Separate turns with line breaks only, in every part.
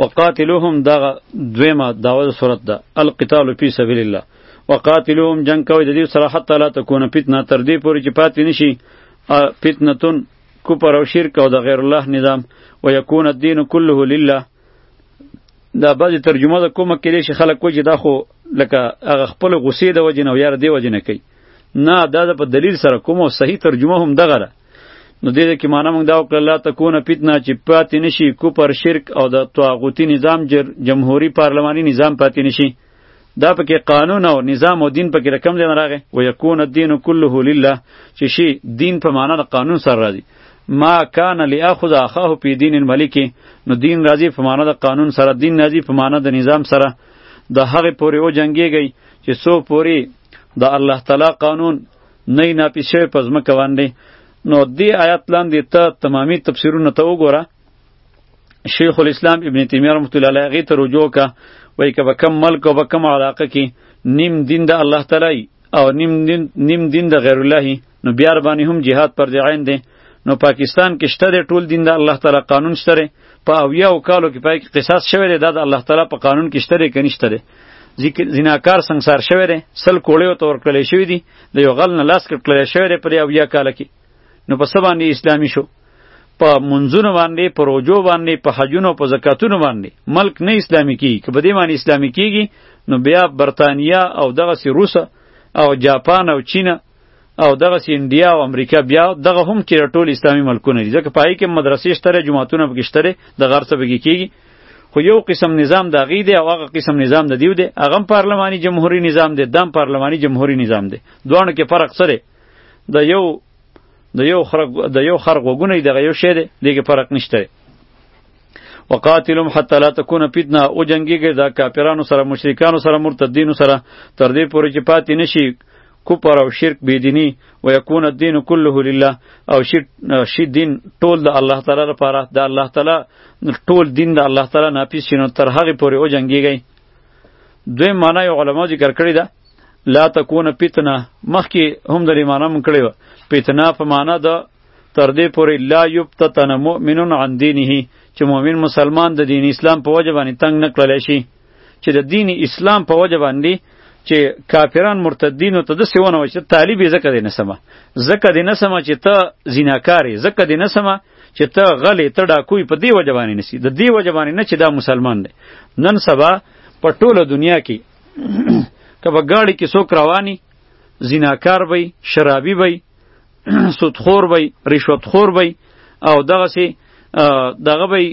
وقاتلوهم دا دویمه داوه صورت ده القتال فی سبیل الله وقاتلوهم جنگ کوي د دې سره حتی لا تکونه فتنه تر دې پورې چې پاتې نشي فتنتون کفر او شرک او د غیر الله نظام و یکون الدین کله لله دا بعضی ترجمه د کومه کې دي چې خلک کوجی دا خو لکه هغه خپل غصې د وجې نه او یار دی وجې نه کوي نه دا د په دلیل سره کومه صحیح ترجمه هم دغه ده نو دې کې معنا موږ دا وکړه لا تکونه فتنه چې پاتې نشي کوپر شرک او د طاغوتی نظام جمهوری پارلماني نظام پاتې نشي دا پکې قانون او نظام او دین پکې رقم دی راغی و یکون الدین کله لله چې شي دین په معنا د قانون سره راځي ما کان لاخذ اخاه په دین الملک نو دین راځي په معنا د قانون سره دین راځي په معنا د نظام سره د هغه پورې و جنگيږي چې سو پورې د الله تعالی قانون نه یې ناپی شوی په ځمکه باندې نو دې آیات لاندې ته تمامي تفسیرونه ته وګوره شیخ الاسلام ابن تیمیه رحمت الله علیه هغې ته رجوع که وایي که به کم ملک او به کم علاقه کې نیم دین د الله تعالی او نیم دین, نیم دین د غیر الله نو بیا باندې هم جهاد پر دی عین دی نو پاکستان کې شته ټول دین د الله تعالی قانون شته په اویا او کالو کې پای کې قصاص شوی دی دا د الله تعالی په قانون کې شته دی که نشته دی ذکر زناکار سنگسار شوی دی سل کوړې ورته ورکړل شوی دی د یو غل نه لاس کړل شوی دی په دې اویا کال کې نو په څه باندې اسلامي شو په منځونو باندې په روجو باندې په حجونو په زکاتونو باندې ملک نه اسلامي کیږي که په دې باندې اسلامي کیږي نو بیا برتانیا او دغسې روسه او جاپان او چین او دغه سی انډیا او امریکا بیا دغه هم کې ټول اسلامي ملکونه دي ځکه پای کې مدرسې شته جماعتونه پکې شته د غرڅه بګی کیږي خو یو قسم نظام د غی دی او هغه قسم نظام د دیو دی هغه پارلماني جمهوریت نظام دی دم پارلماني جمهوریت نظام دی دوه کې فرق سره د یو د یو خرق د یو خرق وګونه دغه یو شی دی دغه فرق نشته وقاتلهم حتى لا تكون فتنه او جنگیږي دا کافرانو سره مشرکانو سره مرتدینو سره تر دې پورې چې پاتې نشي کفر او شرک بيدینی و یکون الدین کله لله او شی شی دین ټول د الله تعالی لپاره د الله تعالی ټول دین د الله تعالی ناپیس شنو تر هغه پورې او جنگیږي دوی معنی علماء ذکر کړی ده لا تکونه فتنه مخکې هم د ایمانه مون کړی و فتنه په معنی د تر دې پورې لا یبتتن مؤمنون عن دینه چې مؤمن مسلمان د دین اسلام په وجه باندې تنگ نه کړل شي چې د دین اسلام په وجه باندې چې کافران مرتدینو ته د سیونه وشه طالب یې زکه دینه سما زکه دینه سما چې ته زیناکاری زکه دینه سما چې ته غلې ته ډاکوی په دی وجه باندې نسی د دی وجه باندې نه چې دا مسلمان دی نن سبا په ټوله دنیا کې کبه گاڑی کې څوک رواني زیناکار وي شرابي وي سودخور وي رشوتخور وي او دغه سي دغه وي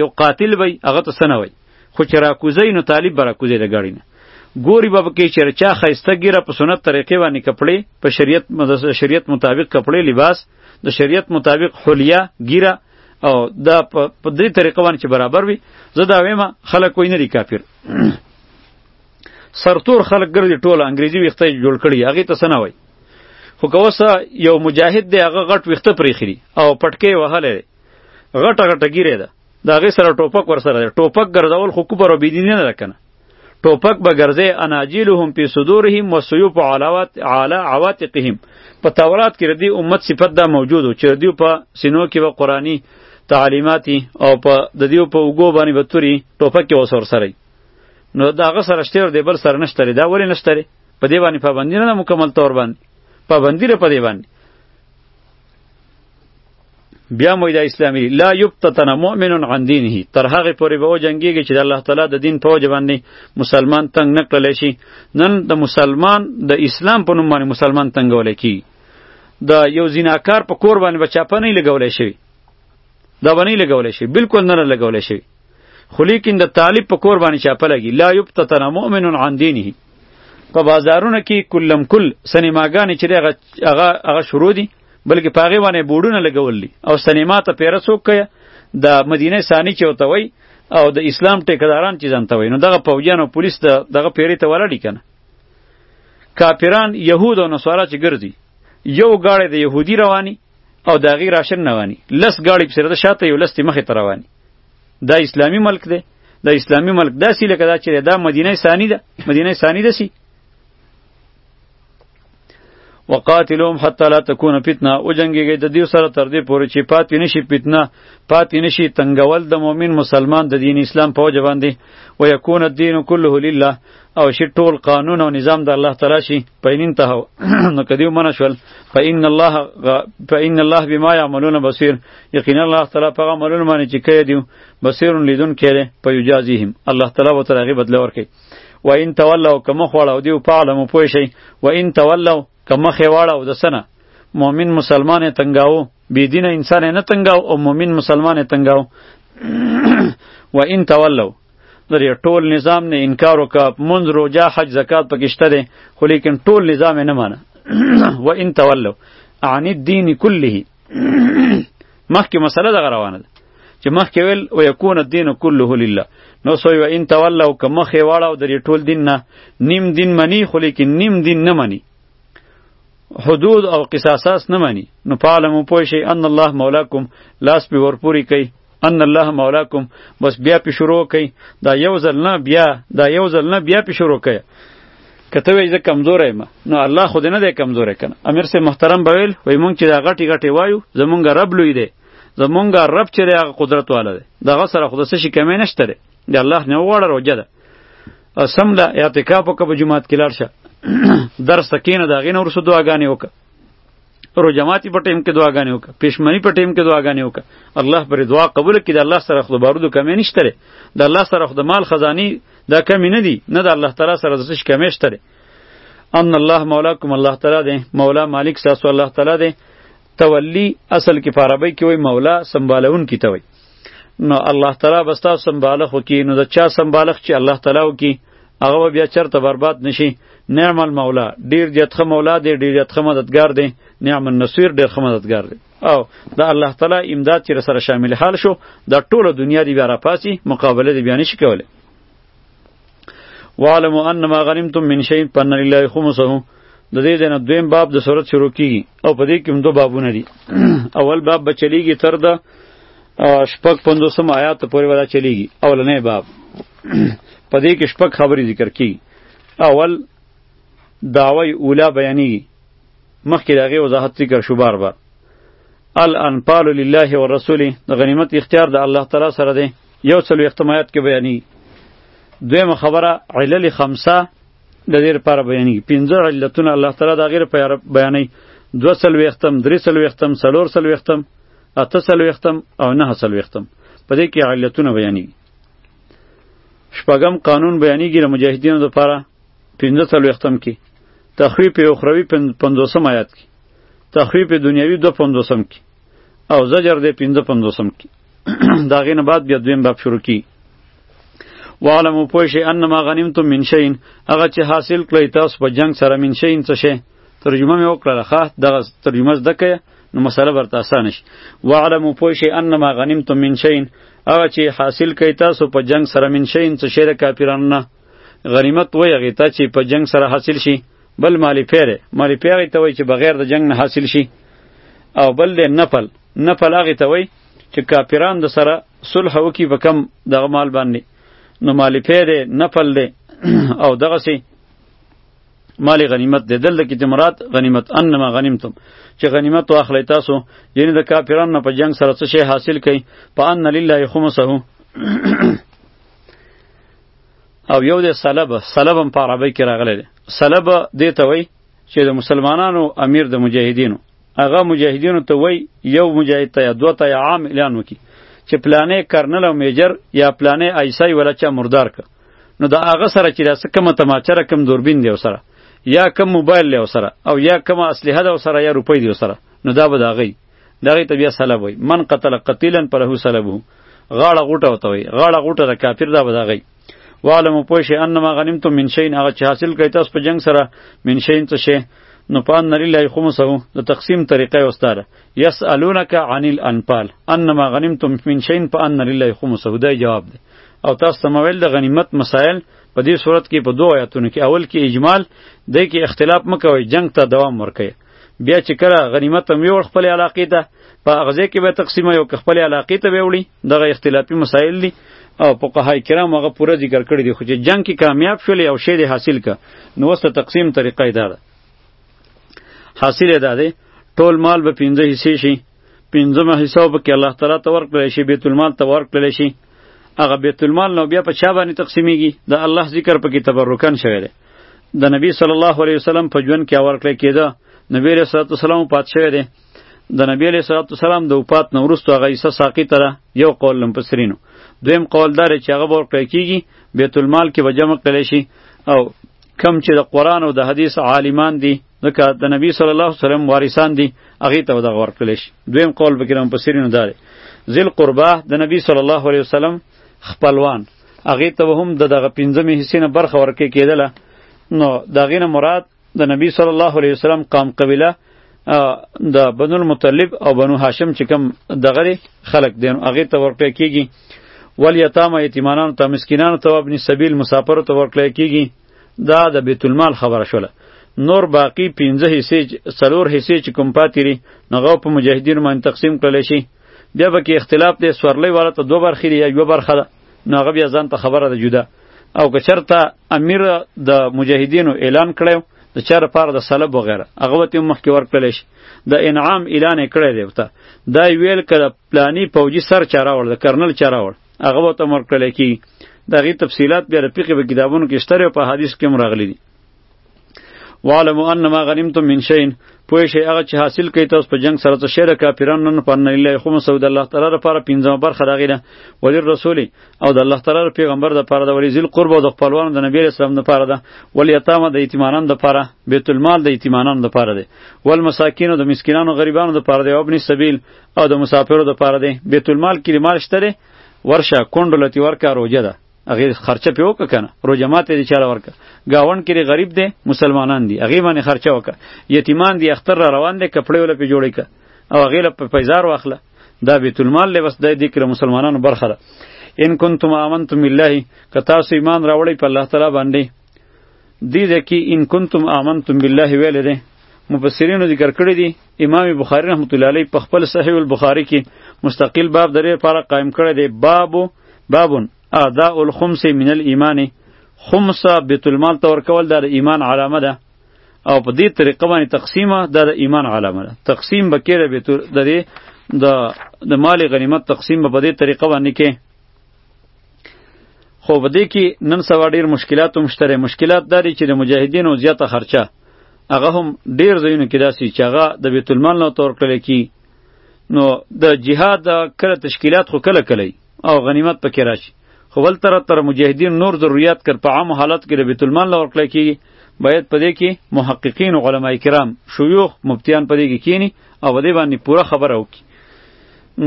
یو قاتل وي هغه ته سنوي خو چې راکوزی نو طالب به راکوزی د ګاډي نه ګوري به پکې چې چا ښایسته ګیره په سنت طریقې باندې کپړې په شریعت شریعت مطابق کپړې لباس د شریعت مطابق حلیه ګیره او دا په دې طریقه باندې چې برابر وي زه دا وایم خلک کوی نه دي کافر سرتور خلک ګرځي ټول انګریزي ویخته جوړ کړي هغه ته سنا وای خو کوسه یو مجاهد دی هغه غټ ویخته پرې خري او پټکې وهلې غټه غټه ګیره ده دا غي سره ټوپک ور سره ټوپک ګرځول خو کوپر او بيدین نه لکنه ټوپک به ګرځي اناجیلهم په صدورهم و سیوف علاوات علی عواتقهم په تورات کې ردی امت صفت دا موجود و چې ردی په سینو کې و قرآنی تعلیماتی او په د دیو په وګو باندې به توري ټوپک کې وسور سره نو دا غ سره شته دی بل سره نشته دا ولې نشته په دی باندې پابندی نه مکمل تور باندې پابندی لري په دی باندې بیا مو دا اسلامي لا یبتتن مؤمن عن دینه تر هغه پورې به وجنګیږي چې د الله تعالی د دین په وجه باندې مسلمان تنگ نه کړل شي نن د مسلمان د اسلام په نوم باندې مسلمان تنگول کی د یو زیناکار په کور باندې بچا په نه لګول شي دا باندې لګول شي بالکل نه لګول شي خو لیکن د طالب په کور باندې چاپه لګي لا یبتتن مؤمن عن دینه په بازارونو کې کلم کل سینماګانې چې هغه هغه هغه شروع دي بلکې په هغې باندې بورډونه لګول دي او سینما ته پیره څوک کوي د مدینه ثاني چې ورته وایي او د اسلام ټیکداران چې ځانته وایي نو دغه پوجیان او پولیس د دغه پیرې ته ولاړ دي که نه کاپیران یهود او نصارا چې ګرځي یو ګاړی د یهودي رواني او د هغې راشن رواني لس ګاړي پسې د شاته یو لس مخې ته رواني دا اسلامی ملک دی دا اسلامی ملک داسې لکه دا چې دا مدینه ثانی ده مدینه ثانی ده سی وقاتلهم حتی لا تکون فتنه او جنگیږي د دې سره تر دې پورې چې پاتې نشي فتنه پاتې نشي تنگول د مؤمن مسلمان د دین اسلام په وجه باندې و یکون الدین کله لله او شی ټول قانون او نظام د الله تعالی شي پاین انته نو کدیو منشل فإن الله فإن الله بما يعملون بصير یقینا الله تعالی په هغه عملونو باندې چې کوي دی بصیر لیدون کړي په یجازیهم الله تعالی به تر هغه بدله ورکړي و ان تولوا کما خوړو دی په علم پوه شي و ان تولوا کما خواړو د سنه مؤمن مسلمان تنگاو بی دین انسان نه تنگاو او مؤمن مسلمان تنگاو و ان تولوا درې ټول نظام نه انکار وکړ منځ روزه حج زکات پکشته دي خو لیکن ټول نظام نه مانه و ان تولوا عن الدين كله مخکې مسله دغه روانه ده چې مخکې ویل او یکون الدین کله لله نو سوی و ان تولوا که مخې واړه د ټول دین نه نیم دین منی خو لیکن نیم دین نه منی حدود او قصاصاس نه منی نو پاله مو پوه شئ ان الله مولاکم لاس به ورپوری کوي ان الله مولاکم بس بیا پی شروع کئ دا یو ځل نه بیا دا یو ځل نه بیا پی شروع کئ کته وای زه کمزور یم نو الله خو دې نه دی کمزور کنه امیر سه محترم بویل وای مونږ چې دا غټي غټي وایو زمونږ رب لوی دی زمونږ رب چې هغه قدرت والا دی دغه سره خو د څه شي کمی نشته دی د الله نه وغواړه روجه ده سم له اعتکاف وکړه په جماعت کې لاړ شه درس ته کینه د هغې نه وروسته دعاګانې وکړه رو جماعتي په ټیم کې دعاګانې وکړه پښمنی په ټیم کې دعاګانې وکړه الله پر دعا قبول کړي د الله سره خو بارودو کمی نشته د الله سره خو د مال خزانی دا کمی نه دی نه د الله تعالی سره د څه کمی شته ان الله مولاکم الله تعالی دی مولا مالک ساسو الله تعالی دی تولی اصل کې په عربی کې وای مولا سمبالون کی توي نو الله تعالی به ستاسو سمبالښ وکړي نو د چا سمبالښ چې الله تعالی وکړي هغه به بیا چرته برباد نشي نعم المولا ډیر زیات ښه مولا دی ډیر زیات ښه مددګار دی نعم النصیر ډیر ښه مددګار دی او د الله تعالی امداد چې سره شامل حال شو د ټوله دنیا دی بیا راپاسی مقابله دی بیا نشي کولی وعلم ان ما غنمتم من شيء فان لله خمسه د دې دنه دویم باب د صورت شروع کیږي او په دې کې هم دوه بابونه دي اول باب به چلیږي تر د شپږ پندوسم آیات پورې ولا چلیږي اولنې باب په دې کې شپږ خبرې ذکر کیږي اول دعوی اولا بیانی مخکې د هغې وضاحت ذکر شو بار بار الانفال لله ورسوله د غنیمت اختیار د الله تعالی سره دی یو څلوېښتم آیات کې بیانېږي دویمه خبره علل خمسه د دې لپاره بیانېږي پنځه علتونه الله تعالی د هغې لپاره بیانوي دوه څلوېښتم درې څلوېښتم څلور څلوېښتم اته څلوېښتم او نهه څلوېښتم په دې کې علتونه بیانېږي شپږم قانون بیانېږي د مجاهدینو لپاره پنځه څلوېښتم کې تخویف اخروي پنځوسم آیات کې تخویف دنیوي دوه پنځوسم کې او زجر دی پنځه پنځوسم کی د هغې نه بعد بیا دویم باب شروع کی وعلمو پوه شئ انما غنیمتم من شین هغه چې حاصل کړئ تاسو په جنګ سره من شین څه شی ترجمه مې وکړله ښه دغه ترجمه زده کړئ نو مسله برته اسانه شي وعلمو پوه شئ انما غنیمتم من شین هغه چې حاصل کړئ تاسو په جنګ سره من شین څه شی د کافرانو نه غنیمت وایي هغې ته چې په جنګ سره حاصل شي بل مالی پیره مالی پیره ته وای چې بغیر د جنگ نه حاصل شي او بل د نفل نفل هغه ته وای چې کافران د سره صلح وکي په کم دغه مال باندې نو مالی پیره نفل دی او دغه سي مالی غنیمت دی دلته کې مراد غنیمت انما غنیمتم چې غنیمت واخلئ تاسو یعنی د کافرانو نه په جنگ سره څه شی حاصل کړئ په ان لله خمسه او یو د سلب سلب هم په عربی کې راغلی دی سلب دې ته وایي چې د مسلمانانو امیر د مجاهدینو هغه مجاهدینو ته وایي یو مجاهد ته یا دوه ته یا عام اعلان وکړي چې پلانې کرنل او میجر یا پلانې ایسای ولا چا مردار که نو د هغه سره چې داسې کومه تماچه رقم دوربین دی سره یا کم موبایل له سره او یا کم اسلحه ده سره یا روپۍ دی سره نو دا به دا غي دغه ته بیا سلب وای من قتل قتیلا پرهو سلبو غاړه غوټه وته وای غاړه غوټه د کافر دا بداغی وعلم پوشه انما غنیمتم من شین هغه چې حاصل کړئ تاسو په جنگ سره من شین څه شی نو پان نری لای خمسه د تقسیم طریقه وستاره یسالونک عن الانفال انما غنیمتم من شین پان نری لای خمسه دا جواب دی او تاسو ته مویل د غنیمت مسائل په دې صورت کې په دوه آیاتونو کې اول کې اجمال دی کې اختلاف مکوئ جنگ ته دوام ورکړئ بیا چې کله غنیمت هم ویوړ خپل علاقې ته په غزه کې به تقسیم یو خپل علاقې ته ویوړي دغه اختلافي مسائل دي او فقهای کرام هغه پوره ذکر کړی دی خو چې جنگ کې کامیاب شول او شی دی حاصل ک نو وسته تقسیم طریقه دا ده حاصل دا ده ټول مال به پنځه حصے شي پنځمه حصہ به کې الله تعالی ته ورکړل شي بیت المال ته ورکړل شي هغه بیت المال نو بیا په چا باندې تقسیمیږي د الله ذکر په کې تبرکان شوی دی د نبی صلی الله علیه وسلم په ژوند کې اور کړی کېده نبی علیه الصلاة والسلام وفات شوی دی د نبی علیه الصلاة والسلام د وفات نه وروسته هغه عیسی ساقطه ده یو قول لمپسرینو دویم قول دا دی چې هغه به ورکړی کېږي بیت المال کې به جمع کړی شي او کم چې د قرآن او د حدیث عالمان دي ځکه د نبی صلی الله علیه وسلم وارثان دي هغې ته به دغه ورکړلی شي دویم قول به کې لمپسرینو دا دی ذیل قرباه د نبی صلی الله علیه وسلم خپلوان هغه ته هم د دغه پنځمې حصے نه برخه ورکې کېدله نو دا غینه مراد د نبی صلی الله علیه وسلم قام قبیله د بنو المطلب او بنو هاشم چې کوم دغه خلق دین هغه ته ورکې کیږي ول یتامه یتیمانان ته مسکینان ته ابن سبیل مسافر ته ورکې کیږي دا د بیت المال خبره شوله نور باقی 15 حصے څلور حصے چې کوم پاتې لري نو غو په مجاهدینو باندې تقسیم کړل شي بیا به کې اختلاف دی سورلۍ والا ته دوه برخې دی یا یوه برخه ده نو هغه بیا ځان ته خبره ده جدا او که چرته امیر د مجاهدینو اعلان کړی د چا لپاره د سلب وغیره هغه به تیم مخکې ورکړلی شي د انعام اعلان یې کړی دی ورته دا یې ویل که د پلاني پوجي سر چا راوړ د کرنل چا راوړ هغه به ورته ورکړلی کېږي د هغې تفصیلات بیا د فقې په کتابونو کې شته او په حدیث کې هم راغلي دي وعلم ان ما غنیمتم من شین پوه شي هغه چې حاصل کوي تاسو په جنگ سره څه شی د کافرانو نه پنه الا خو سود الله تعالی لپاره پنځمه برخه راغی ده ولی رسول او د الله تعالی پیغمبر لپاره د ولی ذل قرب او د خپلوانو د نبی اسلام لپاره ده ولی یتامه د یتیمانان لپاره بیت المال د یتیمانان لپاره ده ول مساکین او د مسکینانو غریبانو لپاره ده ابن سبیل او د مسافرو لپاره ده بیت المال کې مال شته ورشه کندلتی ورکا روجه ده هغه خرچه په وکړه کنه روزه ماته دي چاله ورکه گاون کې غریب دي مسلمانان دي هغه باندې خرچه وکړه یتیمان دي اختر را روان دي کپڑے ول په جوړی ک او هغه له پیزار واخله دا بیت المال له وس د ذکر مسلمانانو برخه ده ان کنتم امنتم بالله که تاسو ایمان راوړی په الله تعالی باندې دې ځای کې ان کنتم آمنتم بالله ویلی دی مفسرینو ذکر کړی دی امام بخاری رحمت الله علیه په خپل صحیح البخاری کې مستقل باب درې لپاره قائم کړی دی باب بابن اعداء الخمس من الايمان خمس بیت المال تور کول د ایمان علامه ده او په دې طریقه باندې تقسیمه د ایمان علامه ده تقسیم بکیره بیت د د مال غنیمت تقسیم په دې طریقه باندې کې خو په دې کې نن سبا ډیر مشکلات هم شته مشکلات دا دي چې د مجاهدینو زیاته خرچه هغه هم ډیر ځایونو کې داسې چې هغه د بیت المال نه تور کړل کی نو د جهاد کله تشکیلات خو کله کلی او غنیمت پکې راشي خو بل طرف تر مجاهدین نور ضرورت کر په عام حالت کې د بیت المال لور کړی کی باید پدې کې محققین او علما کرام شيوخ مفتیان پدې کې کینی او دې باندې پوره خبره وکړي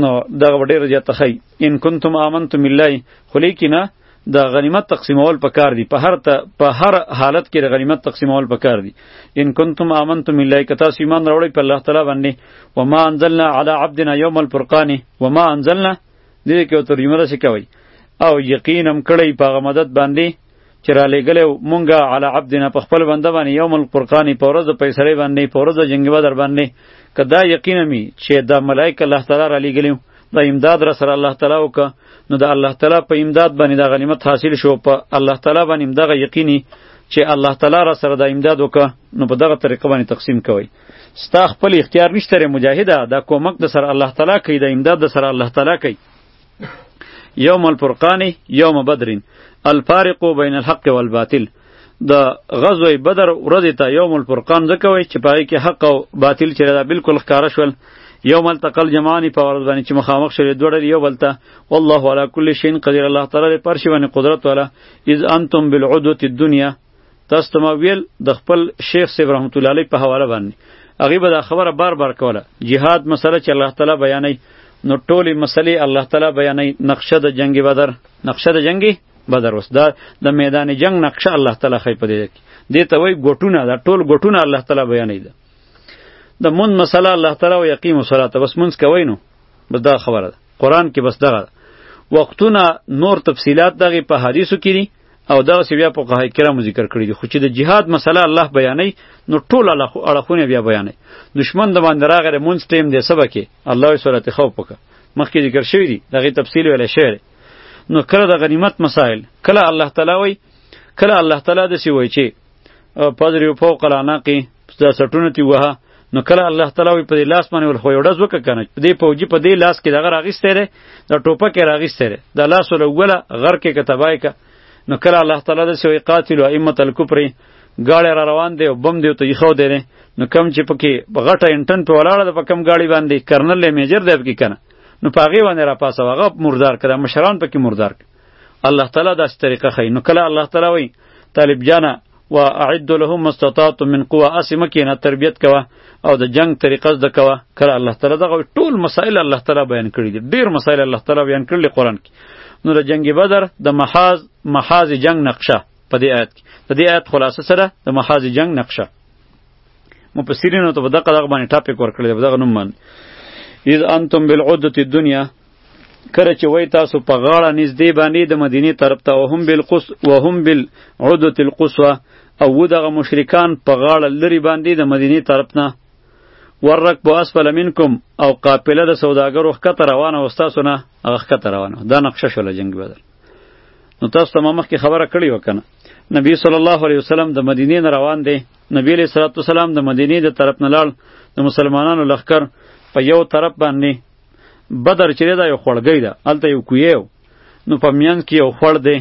نو دغه ډیر زیاته خی ان کنتم آمنتم بالله خو لیکنه د غنیمت تقسیمول پکار دي په هر ته په هر حالت کې د غنیمت تقسیمول پکار دي ان کنتم آمنتم بالله کتا ایمان راوړی په الله تعالی باندې و ما انزلنا علی عبدنا یوم الفرقان و ما انزلنا دې کې ترجمه را شي کوي او یقینم کړی په مدد باندې چې را لېږلی مونږه علی عبدنا په خپل بنده باندې یوم الفرقان په ورځ د فیصلې باندې په ورځ د جنګ بدر باندې که دا یقینا می چې دا ملایکه الله تعالی را لېږلی دا امداد را سره الله تعالی وکړه نو د الله تعالی په امداد باندې دا غنیمت حاصل شو په الله تعالی باندې دغه یقیني چې الله تعالی را سره د امداد وکړه نو په دغه طریقه باندې تقسیم کوي ستا خپل اختیار نشته مجاهده دا کومک د سره الله تعالی کوي د امداد د سره الله تعالی کوي یوم الفرقان یوم بدرین الفارق بین الحق والباطل د غزوه بدر ورځ ته یوم الفرقان ځکه وای چې پای کې حق او باطل چې دا بالکل ښکارا شول یوم التقل جمعان په ورځ باندې چې مخامخ شول دوړ یو بلته والله علی کل شین قدیر الله تعالی پر شی باندې قدرت والا اذ انتم بالعدوه الدنیا تاسو ته ما ویل د خپل شیخ صاحب رحمت الله علیه په حواله باندې هغه به دا خبره بار بار کوله جهاد مسله چې الله تعالی بیانوي نو ټولې مسلې الله تعالی بیانوي نقشه د جنگ بدر نقشه د جنگ بدر اوس دا د میدان جنگ نقشه الله تعالی خې په دې کې دې ته وای ګټونه دا ټول ګټونه الله تعالی بیانوي دا د مون مسله الله تعالی او یقیم الصلاه بس مونږ کوي نو بس دا خبره ده قران کې بس دغه وختونه نور تفصيلات دغه په حدیثو کې دي او دا سی بیا په قهای کرامو ذکر کړی دی خو چې د جهاد مسله الله بیانې نو ټول الله اړخونه بیا بیانې دشمن د باندې راغره مونږ ټیم دې سبا کې الله سورته خوف پک مخکې ذکر شوی دی دغه تفصیل ویل شوی نو کله د غنیمت مسائل کله الله تعالی وای کله الله تعالی د سی وای چې پدریو فوق العناق دا سټونه تی وه نو کله الله تعالی وی په دې لاس باندې ول خو یو ډز وک کنه په دې پوجي په دې لاس کې دغه راغیسته لري دا ټوپک راغیسته لري دا لاس ول ولا غر کې کتبای کا نو کله الله تعالی د سوی قاتل او ائمه الکفر گاړی را روان دی او بم دی ته یخو دی نو کم چې پکې غټه انټن په ولاړه د پکم گاړی باندې کرنل میجر دی پکې کنه نو پاغي باندې را پاسه وغه مردار کړه مشران پکې مردار کړه الله تعالی داسې طریقه ښیي نو کله الله تعالی وایي طالب جانه و اعد لهم استطاعت من قوه اسی مکینه تربیت کوه او د جنگ طریقه زده کوه کړه الله تعالی دغه ټول مسائل الله تعالی بیان کړی دي ډیر مسائل الله تعالی بیان کړل قرآن کې نو د جنگ بدر د محاذ محاذ جنگ نقشه په دې آیت کې د دې آیت خلاصه سره د محاذ جنگ نقشه مفسرینو ته په دغه دغه باندې ټاپک ورکړی دی په دغه نوم باندې اذ انتم بالعدة الدنیا کله چې وای تاسو په غاړه نږدې باندې د مدینه طرف ته وهم بالقص وهم بالعدوه القصوى او و دغه مشرکان په غاړه لري باندې د مدینه طرف نه ورک بو اسفل منکم او قافله د سوداګرو ښکته روانه او ستاسو نه هغه ښکته روانه دا نقشه شوله جنگ بدر نو تاسو ته ما مخکې خبره کړې وه که نه نبی صلی الله علیه وسلم د مدینې نه روان دی نبی علیه صلات وسلام د مدینې د طرف نه لاړ د مسلمانانو لښکر په یو طرف باندې بدر چې دا یو خړګی ده الته یو کویو نو په میان کې یو خړ دی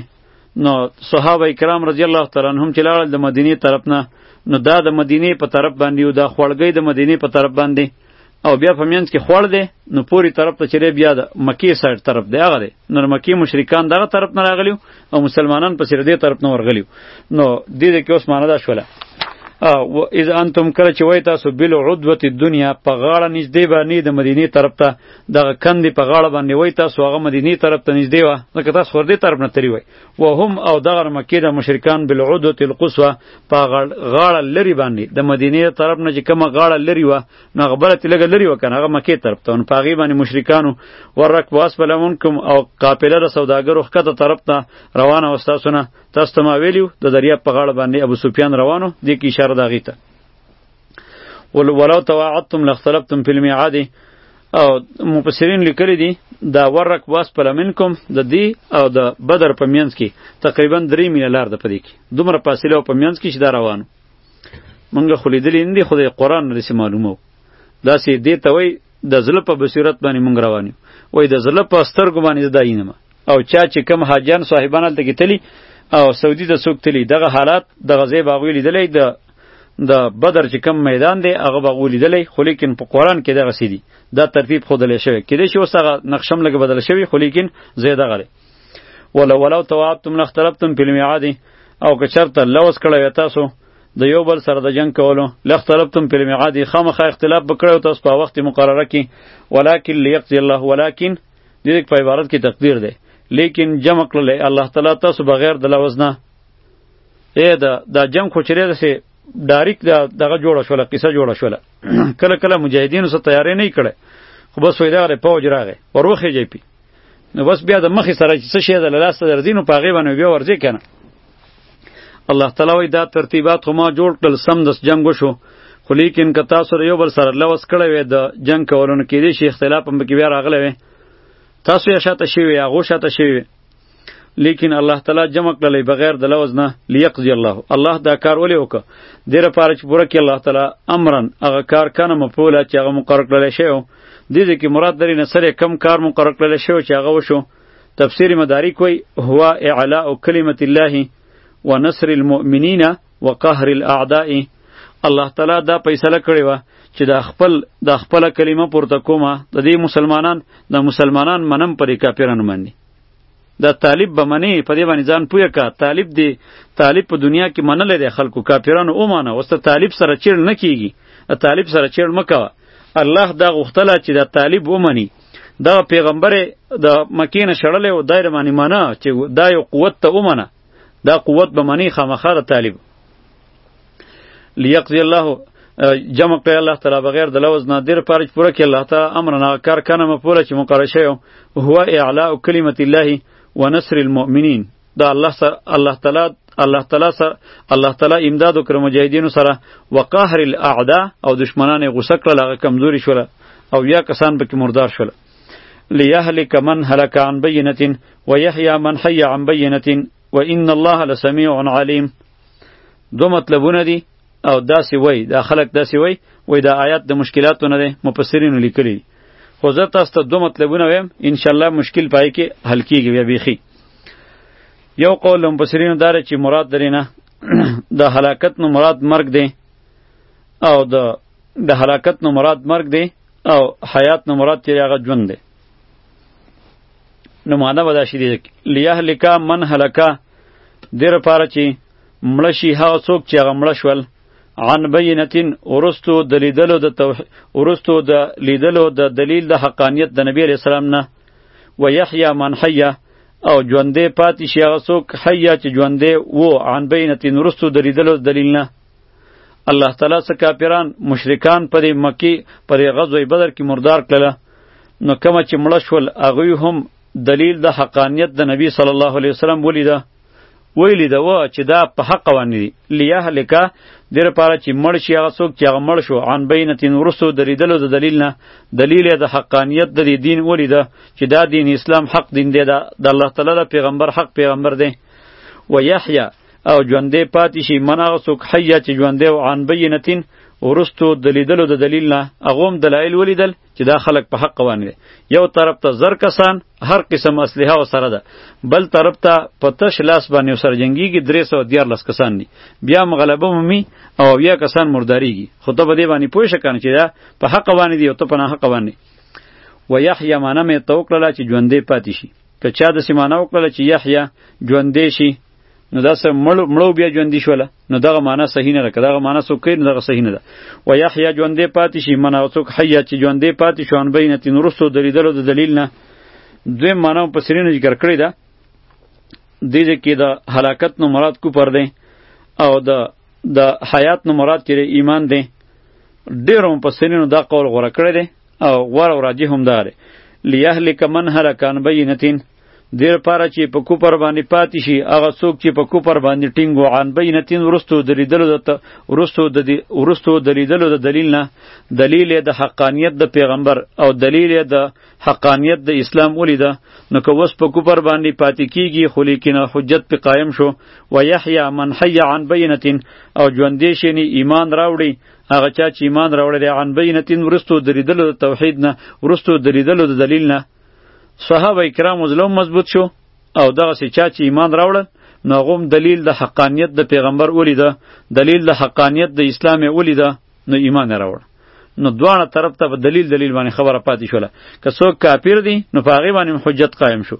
نو صحابه کرام رضی الله تعالی عنهم چې لاړل د مدینه طرف نه نو دا د مدینه په طرف باندې یو دا خړګی د مدینه په طرف باندې او بیا په مینځ کې خوړ دی نو پوری طرف ته چیرې بیا د مکی سایډ طرف دی هغه دی نو مکی مشرکان دغه طرف نه راغلی او مسلمانان پسې دې طرف نه ورغلیو نو دې دې کې اوس معنا دا شوله او اذ انتم کله چې وای تاسو بل عدوه دنیا په غاړه نږدې باندې د مدینه طرف ته دغه کندې په غاړه باندې وای تاسو هغه مدینه طرف ته نږدې و ځکه تاسو ور دې طرف نه تری وای و هم او دغه مکه د مشرکان بل عدوه القصوى په غاړه لری باندې د مدینه طرف نه چې کومه غاړه لری و نو هغه بله تلګ لري وکنه هغه مکه طرف ته نو پاغي باندې مشرکانو ورک واس بلمونکم او قافله د سوداګرو خکته طرف ته روانه واستاسونه تاسو ته ما ویلیو د دریاب په غاړه باندې ابو سفیان روانو د کی اشاره داغی ته ول ولو تواعدتم لاختلفتم فی الميعاد او مفسرین لیکلی دي دا ورک واس بلمنکم د دی او د بدر په مینځ کې تقریبا 3 میله لار ده پدې کې دومره فاصله په مینځ کې چې دا روانو مونږ خو لیدلی نه دی خو د قرآن نه داسې معلومه و داسې دې ته وایي د زړه په بصیرت باندې مونږ روان یو وایي د زړه په سترګو باندې زه دا ینم او چا چې کم حاجیان صاحبان هلته کې تلي او سعودي ته څوک تلي دغه حالات دغه ځای به هغوی لیدلی د د بدر چې کم میدان دی هغه به هغوی لیدلی خو لیکن په قرآن کې دغسې دي دا ترتیب ښودلی شوی کیدای شي اوس هغه نقشم لږ بدل شوی خو لیکن ځای دغه دی ولو ولو توابتم لختلفتم فی المیعاد او که چرته لوس کړی تاسو د یو بل سره د جنگ کولو لختلفتم فی المیعاد خامخا اختلاف بکړو تاسو په وخت مقرره کې ولکن لیقضی الله ولکن د دې په عبارت کې تقدیر دی لیکن جمع کړل الله تعالی تاسو بغیر د لوز نه اے دا دا جنگ خو چیرې ده سه ډاریک دا دغه جوړه شوله قصه جوړه شوله کله کله مجاهدینو سره تیاری نه کړي خو بس وای دا غره پوج راغی وروخه جې پی نو بس بیا د مخې سره چې څه شی د لاس ته درځي نو په هغې باندې بیا ورځې که نه الله تعالی وایي دا ترتیبات خو ما جوړ کړل سمدست جنګ وشو خو لیکن که تاسو سره یو بل سره لوس کړی وی د جنګ کولو نه کیدای شي اختلاف هم پکې بیا راغلی وی تاسو یې شاته شوي وی هغو شاته شوي وی لیکن الله تعالی جمع کړلی بغیر د لوز نه لیقضي الله الله دا کار ولې وکړه دې لپاره چې پوره کړي الله تعالی امرا هغه کار کنه مفعوله چې هغه مقرر کړلی شوی دې دې کې مراد درې نه سره کم کار مقرر کړل شو چې هغه وشو تفسیر مدارک وی هو اعلاء کلمت الله ونصر المؤمنین وقهر الاعداء الله تعالی دا فیصله کړې و چې دا خپل دا خپل کلمه پورته کومه د دې مسلمانان د مسلمانان منم پرې کافرانو باندې دا طالب به منی په دې باندې ځان پوهه کا طالب دی طالب په دنیا کې منل دی خلکو کافرانو او مانه وسته طالب سره چیړ نه کیږي طالب سره چیړ مکوه الله دا غوښتله چې دا طالب ومني دا پیغمبر د مکې نه شړلی او دایره باندې منه چې دا یو قوت ته ومنه دا قوت به منی خامخا د طالب لیقضی الله جمع کړی الله تعالی بغیر د لوز نادر پرج پوره کې الله تعالی امر نه کار کنه مپوله چې مقرر شوی هو اعلاء کلمت الله ونصر المؤمنین دا الله سره الله تعالی الله تعالی سره الله تعالی امداد وکړ مجاهدینو سره وقهر الاعداء او دشمنان غوسه کړل هغه کمزوري شول او یا کسان به کې مردار شول ليهلك من هلك عن بينة ويحيى من حي عن بينة وإن الله لسميع عليم دو مطلبونه دي او داسې وای دا خلک داسې وای وای دا آیات د مشکلاتو نه دی مفسرینو لیکلی خو زه تاسو ته دوه مطلبونه وایم ان شاء الله مشکل پای کې حل کیږي بیا بیخي یو قول مفسرینو دار چې مراد درې نه د هلاکت نو مراد مرګ دی او د د هلاکت نو مراد مرګ دی او حیات نه مراد تیرې هغه ژوند دی نو معنا به دا شي دی لیهلکا من هلکا دیر پاره چې مړه شي هغه څوک چې هغه مړه شول عن بینتین ورستو د لیدلو د توحید ورستو د لیدلو د دلیل د حقانیت د نبی علیہ السلام نه و یحیی من حیه او ژوندې پاتې شي هغه څوک حیا چې ژوندې وو عن بینتین وروستو د لیدلو دلیل نه الله تعالی څخه کافران مشرکان پر مکی پر غزوه بدر کې مردار کړل نو کما چې مړ شول هغه هم دلیل د حقانیت د نبی صلی الله علیه وسلم ولیده ویلی دا و چې دا په حق باندې دی لیهلک دیر پاره چې مړ شي هغه څوک چې هغه مړ شو عن بینتین ورسو دریدلو د دلیل نه دلیل د حقانیت د دین ولیده چې دا دین اسلام حق دین دی دا د الله تعالی پیغمبر حق پیغمبر دی و یحیی او ژوندې پاتې شي من هغه څوک حیا چې ژوندې او عن بینتین ورستو د لیدلو د دلیل نه هغه هم دلایل ولیدل چې دا خلک په حق روان دي یو طرف ته زر کسان هر قسم اسلحه او سره ده بل طرف ته په تش لاس باندې سر جنگي کې 314 کسان دي بیا مغلبه مومي او بیا کسان مرداریږي خو ته به دې باندې پوه شې کنه چې دا په حق روان دي او ته په نه حق روان دي و یحیی معنی مې توکړه چې ژوندې پاتې شي که چا د سیمانه وکړه چې یحیی ژوندې شي نو دا سه مړو بیا ژوندې شوله نو دغه معنا صحیح نه ده که دغه معنا څوک کوي نو دغه صحیح نه ده و یحیا ژوندې پاتې شي من هغه څوک حیا چې ژوندې پاتې شو ان بینتین وروستو درېدلو د دلیل نه دویم معنا په سرینو ذکر کړې ده دې کې د هلاکت نو مراد کو پر دی او د د حیات نو مراد کې ایمان دی ډېرو په سرینو دا قول غوره کړی دی او غوره او راجح هم ده لیهلک من هلکان بینتین دیر پاره چې په کوپر باندې پاتې شي هغه څوک چې په کوپر باندې ټینګ و عن بینتین ورستو دلیدلو د ورستو د ورستو دلیدلو د دلیل نه دلیل د حقانیت د پیغمبر او دلیل د حقانیت د اسلام ولیده نو که وس په کوپر باندې پاتې کیږي خو لیکن حجت په قائم شو و یحیی من حی عن بینتین او ژوندې شینی ایمان راوړي هغه چا چې ایمان راوړی عن بینتین ورستو دلیدلو د توحید نه ورستو دلیدلو د دلیل نه صحابه کرامو زلم مضبوط شو او دغه سي چا چې ایمان راوړل نو هغه دلیل د حقانیت د پیغمبر ولیده دلیل د حقانیت د اسلام ولیده نو ایمان راوړ نو دواړه طرف ته په دلیل دلیل باندې خبره پاتې شوله که څوک کافر دی نو په هغه باندې حجت قائم شو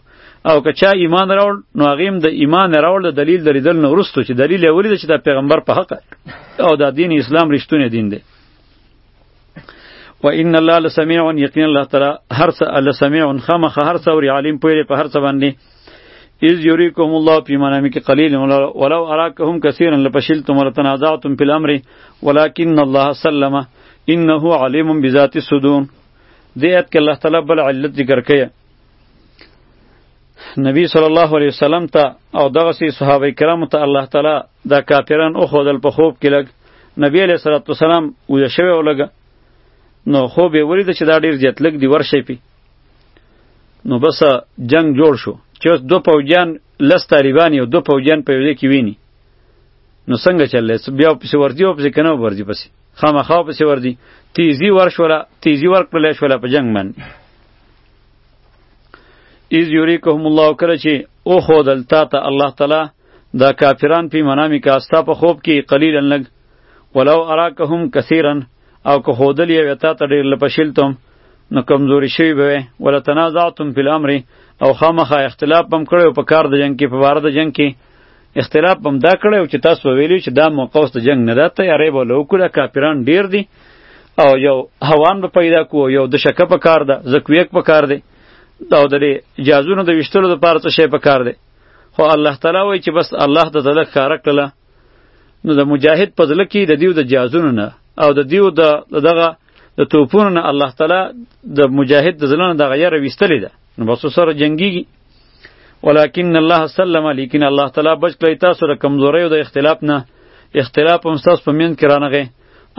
او که چا ایمان راوړ نو هغه هم د ایمان راوړ د دلیل دلیدل نو ورستو چې دلیل یې ولید چې دا پیغمبر په حق او دا دین اسلام رښتونه دین دی و ان الله لسمیع یقینا الله تعالی هر څه لسمیع خامخ هر څه اوري عالم پوهه په هر څه باندې اذ یریکم الله فی منامک قلیل ولو اراکهم کثیرا لفشلتم ولتنازعتم فی الامر ولكن الله سلم انه علیم بذات الصدور دې آیت کې الله تعالی بل علت ذکر کړي نبی صلی الله علیه وسلم ته او دغه سی صحابه کرامو ته الله تعالی دا کافران او خودل په خوب کې لګ نبی علیه الصلاه والسلام وځه شوی ولګ نو خو به ورید چې دا ډیر زیات لګ دی ورشي پی نو بس جنگ جوړ شو چې دو پوجان لس طالبان یو دو پوجان په یوه کې ویني نو څنګه چللی بیا پسې ورځي او پسې کنه ورځي پسې خامخا پسې ورځي تیزی ورشوله تیزی ورکړل شوله په جنگ باندې ایز یوریکهم الله کله چې او خودل تا ته الله تعالی دا کافران په منامي کا استا په خوب کې قلیلا لګ ولو اراکهم کثیرا او که خودل یې وتا ته ډیر لپشلتم نو کمزوري شوی به ولا تنازعتم فی الامر او خامخا اختلاف بم کړو په کار د جنگ کې په وارد جنگ کې اختلاف بم دا کړی او چې تاسو ویلی چې دا موقع اوس د جنگ نه ده تیاری به له وکړو دا کافران ډیر دي او یو هوان به پیدا کو یو د شکه په کار ده زکویک په کار دی او د جازونو د ویشتلو لپاره څه شی په کار دی خو الله تعالی وایي چې بس الله د زړه ښکاره کړله نو د مجاهد په زړه کې د دیو د جازونو نه او د دیو د دغه د توپونو نه الله تعالی د مجاهد د زړه نه دغه یره ویستلې ده نو بس سره جنگیږي ولکن الله سلم لیکن الله تعالی بچ کړی تاسو له کمزورۍ او د اختلاف نه اختلاف هم تاسو په مین کې رانغی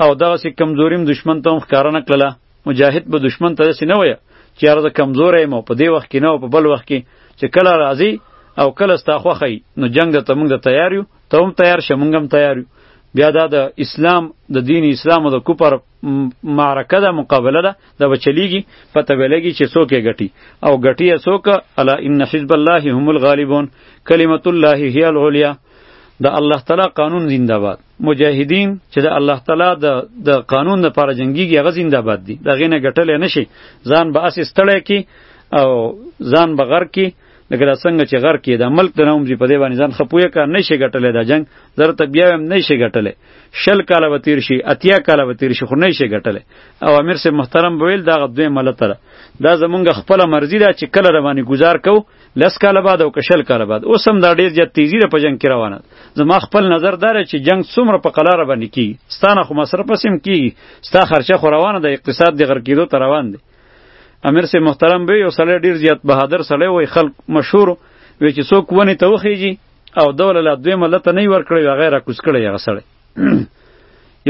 او دغه سي کمزوریم دشمن ته هم ښکارا نه کړله مجاهد به دشمن ته داسې نه وایه چې یاره زه کمزوری یم او په دې وخت کې نه او په بل وخت کې چې کله راځي او کله ستا خوښه وي نو جنګ ته موږ د تیار یو ته هم تیار شه موږ هم تیار یو بیا دا د اسلام د دین اسلام او د کفر معرکه ده مقابله ده دا به چلیږي پته به لګي چې څوک یې ګټي او ګټي یې څوک الا ان حزب الله هم الغالبون کلمت الله هی العلیا د الله تعالی قانون زنده باد مجاهدین چې د الله تعالی د د قانون لپاره جنگیږي هغه زنده باد دي دا غینه ګټل نه شي ځان به اسې ستړی کی او ځان به غر کی لکه دا څنګه چې غر کې دا ملک د نوم زی په دی باندې ځان خپوی کار نه شي ګټلې دا جنگ زر ته بیا هم نه شي ګټلې شل کاله به تیر شي اتیا کاله به تیر شي خو نه شي ګټلې او امیر سه محترم بویل دا دوی ملته ده دا زمونږ خپل مرزي ده چې کله رواني گزار کو لس کاله بعد او کشل کاله بعد اوس هم دا ډیر زیات تیزی ده په جنگ کې روانه زما خپل نظر داره چې جنگ څومره په قلاره باندې کی ستانه خو مصرف سم کی ستا خرچه خو روانه ده اقتصاد د غر کېدو ته روان دی امیر سه محترم به یو سړی ډیر زیات بهادر سړی وای خلک مشهور وی چې څوک ونی ته وخیږي او دوله لا دوی ملت نه ور کړی هغه را کوس کړی هغه سړی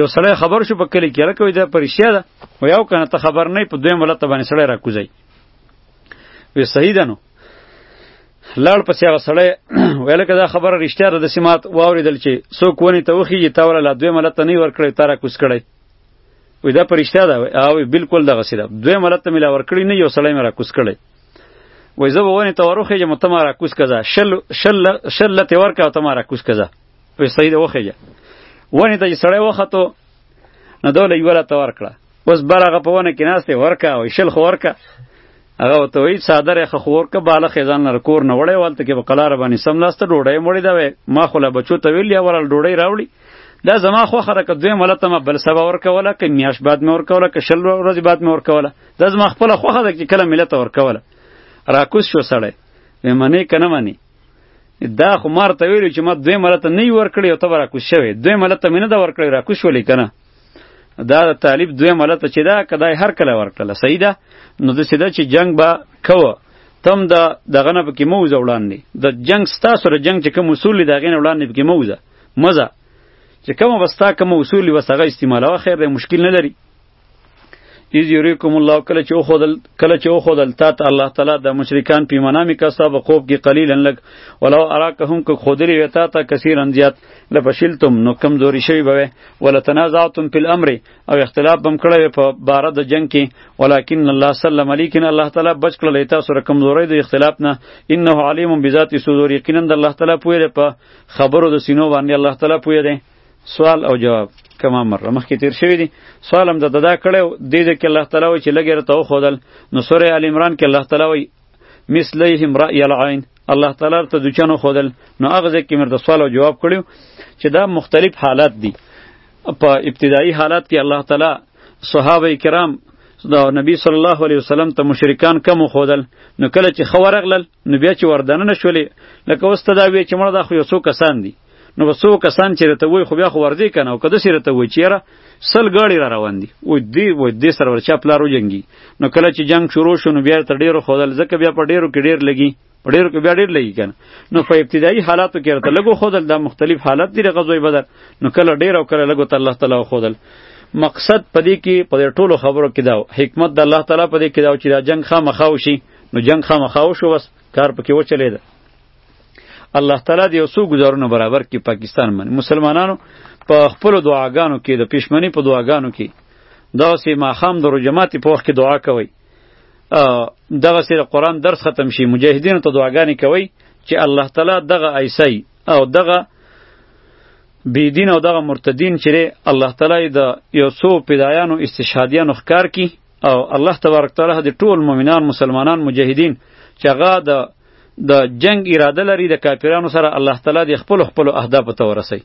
یو سړی خبر شو په کلی کې راکوي دا پرشیا ده و یو کنه ته خبر نه په دوی ملت باندې سړی را کوزي وی صحیح ده نو لاړ پسې هغه سړی ویل کدا خبره رښتیا ده د سمات واوریدل چې څوک ونی ته وخیږي تا ولا دوی ملت نه ور کړی تارا کوس کړی وې دا پرشته ده او بالکل دغه سره دوی ملت ملا ور کړی نه یو سړی مرا کوس کړي وې زه وونه ته وروخه یم ته مرا کوس کزا شل شل شل ته ورکا ته مرا کوس کزا وې سید وخه یا ونه ته سړی وخته نه دوله یولا ته ورکړه اوس برغه په ونه کې ناشته ورکا او شل خو ورکا هغه ورته وایي څادر یې ښه خور که باله خیزان لر کور نه وړی والته کې په قلاره باندې سملاسته ډوډۍ مړې ده وی ما خو له بچو ته ویل یا ورل ډوډۍ راوړي دا زما خو خره که دوی ملته ما بل سبا ورکوله که میاش بعد مې ورکوله که شل ورځې بعد مې ورکوله دا زما خپله خوښه ده چې کله ملت ورکوله راکوس شو سړی وی منې که نه منې دا خو مار ته ویلو چې ما دوی ملته نه ورکړی او ته به راکوس شوې دوی ملته مې نه ده ورکړی راکوس شولې که نه دا د طالب دویمه لته چې دا که دا یې هر کله ورکړله صحیح ده نو داسې ده چې جنګ به کوه ته هم د دغه نه پکې مه وځه وړاندې د جنګ ستا سره جنګ چې کوم اصول دي د هغې نه وړاندې پکې مه وځه مه ځه چې کومه به ستا کوم اصول وي بس هغه استعمالوه خیر دی مشکل نه لري ایز یریکم الله کله چې خودل کله چې خودل تا ته الله تعالی د مشرکان په منامي کا صاحب خوب کې قلیلا لګ ولو اراکهم کو خودلی وتا ته کثیرا زیات لفشلتم نو کم زوري شوی بوي ولا تنازعتم فی الامر او اختلاف بم کړی په بار د جنگ کې ولکن الله سلم علیکن الله تعالی بچ کړل تاسو رقم زوري د اختلاف نه انه علیم بذات صدور یقینا الله تعالی پوهه په خبرو د سینو باندې الله تعالی پوهه سوال او جواب کما مره مخکې تیر شوی دی سوال هم د ددا کړو د دې کې الله تعالی وی چې لګره تو خودل نو سوره ال عمران کې الله تعالی وی مثلیهم رأی العین الله تعالی ته د چانو خودل نو هغه ځکه مر د سوال او جواب کړو چې دا مختلف حالات دي په ابتدایي حالات کې الله تعالی صحابه کرام دا نبی صلی الله علیه وسلم ته مشرکان کم خودل نو کله چې خو ورغلل نو بیا چې وردننه شولې لکه اوس ته دا وی چې مړه دا خو یو څو کسان دي نو څو کسان چې رته وای خو بیا خو ورځي کنه او کده سره ته وای چیرې سل غاړي را روان دي و دې و دې سره ورچا پلارو جنگي نو کله چې جنگ شروع شونه بیا تر ډیرو خودل زکه بیا په ډیرو کې ډیر لګي په ډیرو کې بیا ډیر لګي کنه نو په ابتدایي حالاتو کې رته لګو خودل دا مختلف حالت دي غزوې بدر نو کله ډیر او کله لګو ته الله تعالی خودل مقصد پدې کې پدې ټولو خبرو کې دا حکمت د الله تعالی پدې کې دا چې دا جنگ خامخاو شي نو جنگ خامخاو شو بس کار پکې وچلې ده الله تعالی دې یو څو گزارونه برابر کړي پاکستان باندې مسلمانانو په خپل دعاګانو کې د پښمنۍ په دعاګانو کې دا سه ماخام د رجمات په وخت کې دعا کوي دغه سره قران درس ختم شي مجاهدین ته دعاګانې کوي چې الله تعالی دغه ایسی او دغه بی دین او دغه مرتدین چې الله تعالی د یو څو پیدایانو استشهادیانو ښکار کی او الله تبارک تعالی د ټول مؤمنان مسلمانان مجاهدین چې هغه د د جنگ اراده لري د کافرانو سره الله تعالی د خپل خپل اهداف ته ورسي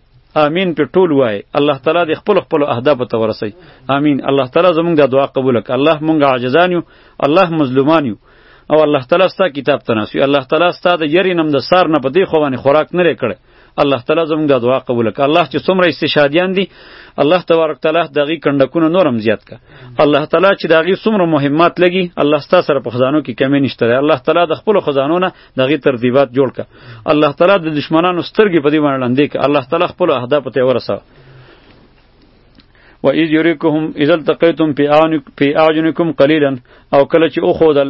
امین په ټول وای الله تعالی د خپل خپل اهداف ته ورسي امین الله تعالی زمونږ د دعا قبول کړه الله مونږ عاجزان یو الله مظلومان یو او الله تعالی ستا کتاب ته ناسي الله تعالی ستا د یری نم د سار نه په دی خو باندې خوراک نه کړي الله تعالی زموږ د دعا قبول کړه الله چې څومره استشهادیان دي الله تبارک تعالی دغه کندکونه نورم زیات کړه الله تعالی چې دغه څومره مهمات لګي الله ستا سره په خزانو کې کمی نشته الله تعالی د خپل خزانو نه دغه ترتیبات جوړ کړه الله تعالی د دشمنانو سترګې په دې باندې لاندې کړه الله تعالی خپل اهداف ته ورسوه و اذ یریکهم اذا التقیتم فی اعینکم قلیلا او کله چې او خودل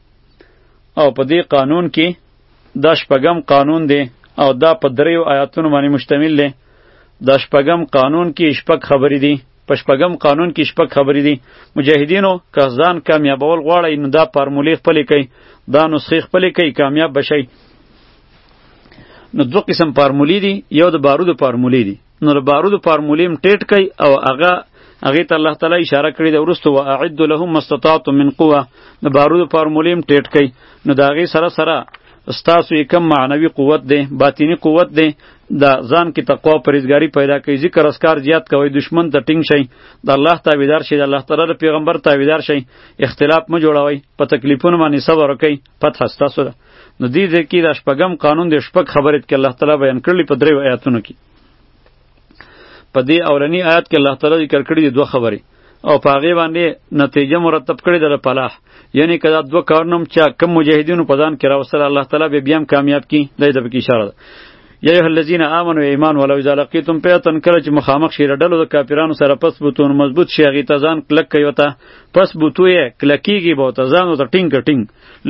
او په دې قانون کې دا شپږم قانون دی او دا په دریو آیاتونو باندې مشتمل دی دا شپږم قانون کې شپږ خبرې دي په شپږم قانون کې شپږ خبرې دي مجاهدینو که ځان کامیابول غواړئ نو دا فارمولې خپلې کوئ دا نسخې خپلې کوئ کامیاب بشئ نو دو قسم فارمولې دي یو د بارودو فارمولې دي نو د بارودو فارمولیم ټیټ کوي او هغه هغه ته الله تعالی اشاره کړې ده ورستو واعد لهم مستطاعت من قوه د بارودو فارمولیم ټیټ کوي نو دا غي سره سره استاسو کم معنوي قوت ده باطینی قوت ده دا ځان کې تقوا پرېزګاری پیدا کوي ذکر اسکار زیات کوي دشمن ته ټینګ شي د الله تابعدار شي د الله تعالی د پیغمبر تابعدار شي اختلاف مو جوړوي په تکلیفونو باندې صبر وکړي فتح ستاسو ده نو دې ځای کې دا شپږم قانون د شپږ خبرې کې الله تعالی بیان کړلې په دریو آیاتونو کې په دې اولنی آیات کې الله تعالی ذکر کړی دوه خبرې او په هغې باندې نتیجه مرتب کړې ده د فلاح یعنی که دا دوه کارونه هم چا کم مجاهدینو په ځان کې راوستل الله تعالی به بیا هم کامیاب کړي دا یې ته پکې اشاره ده یا ایه الذین آمنو ایمان ولو اذا لقیتم پیتن کله چې مخامخ شي ډلو د کافرانو سره پس بوتون مضبوط شي هغې ته ځان کلک کوي ته پس بوتو یې کلکیږي به ته ځان ورته ټینګ که ټینګ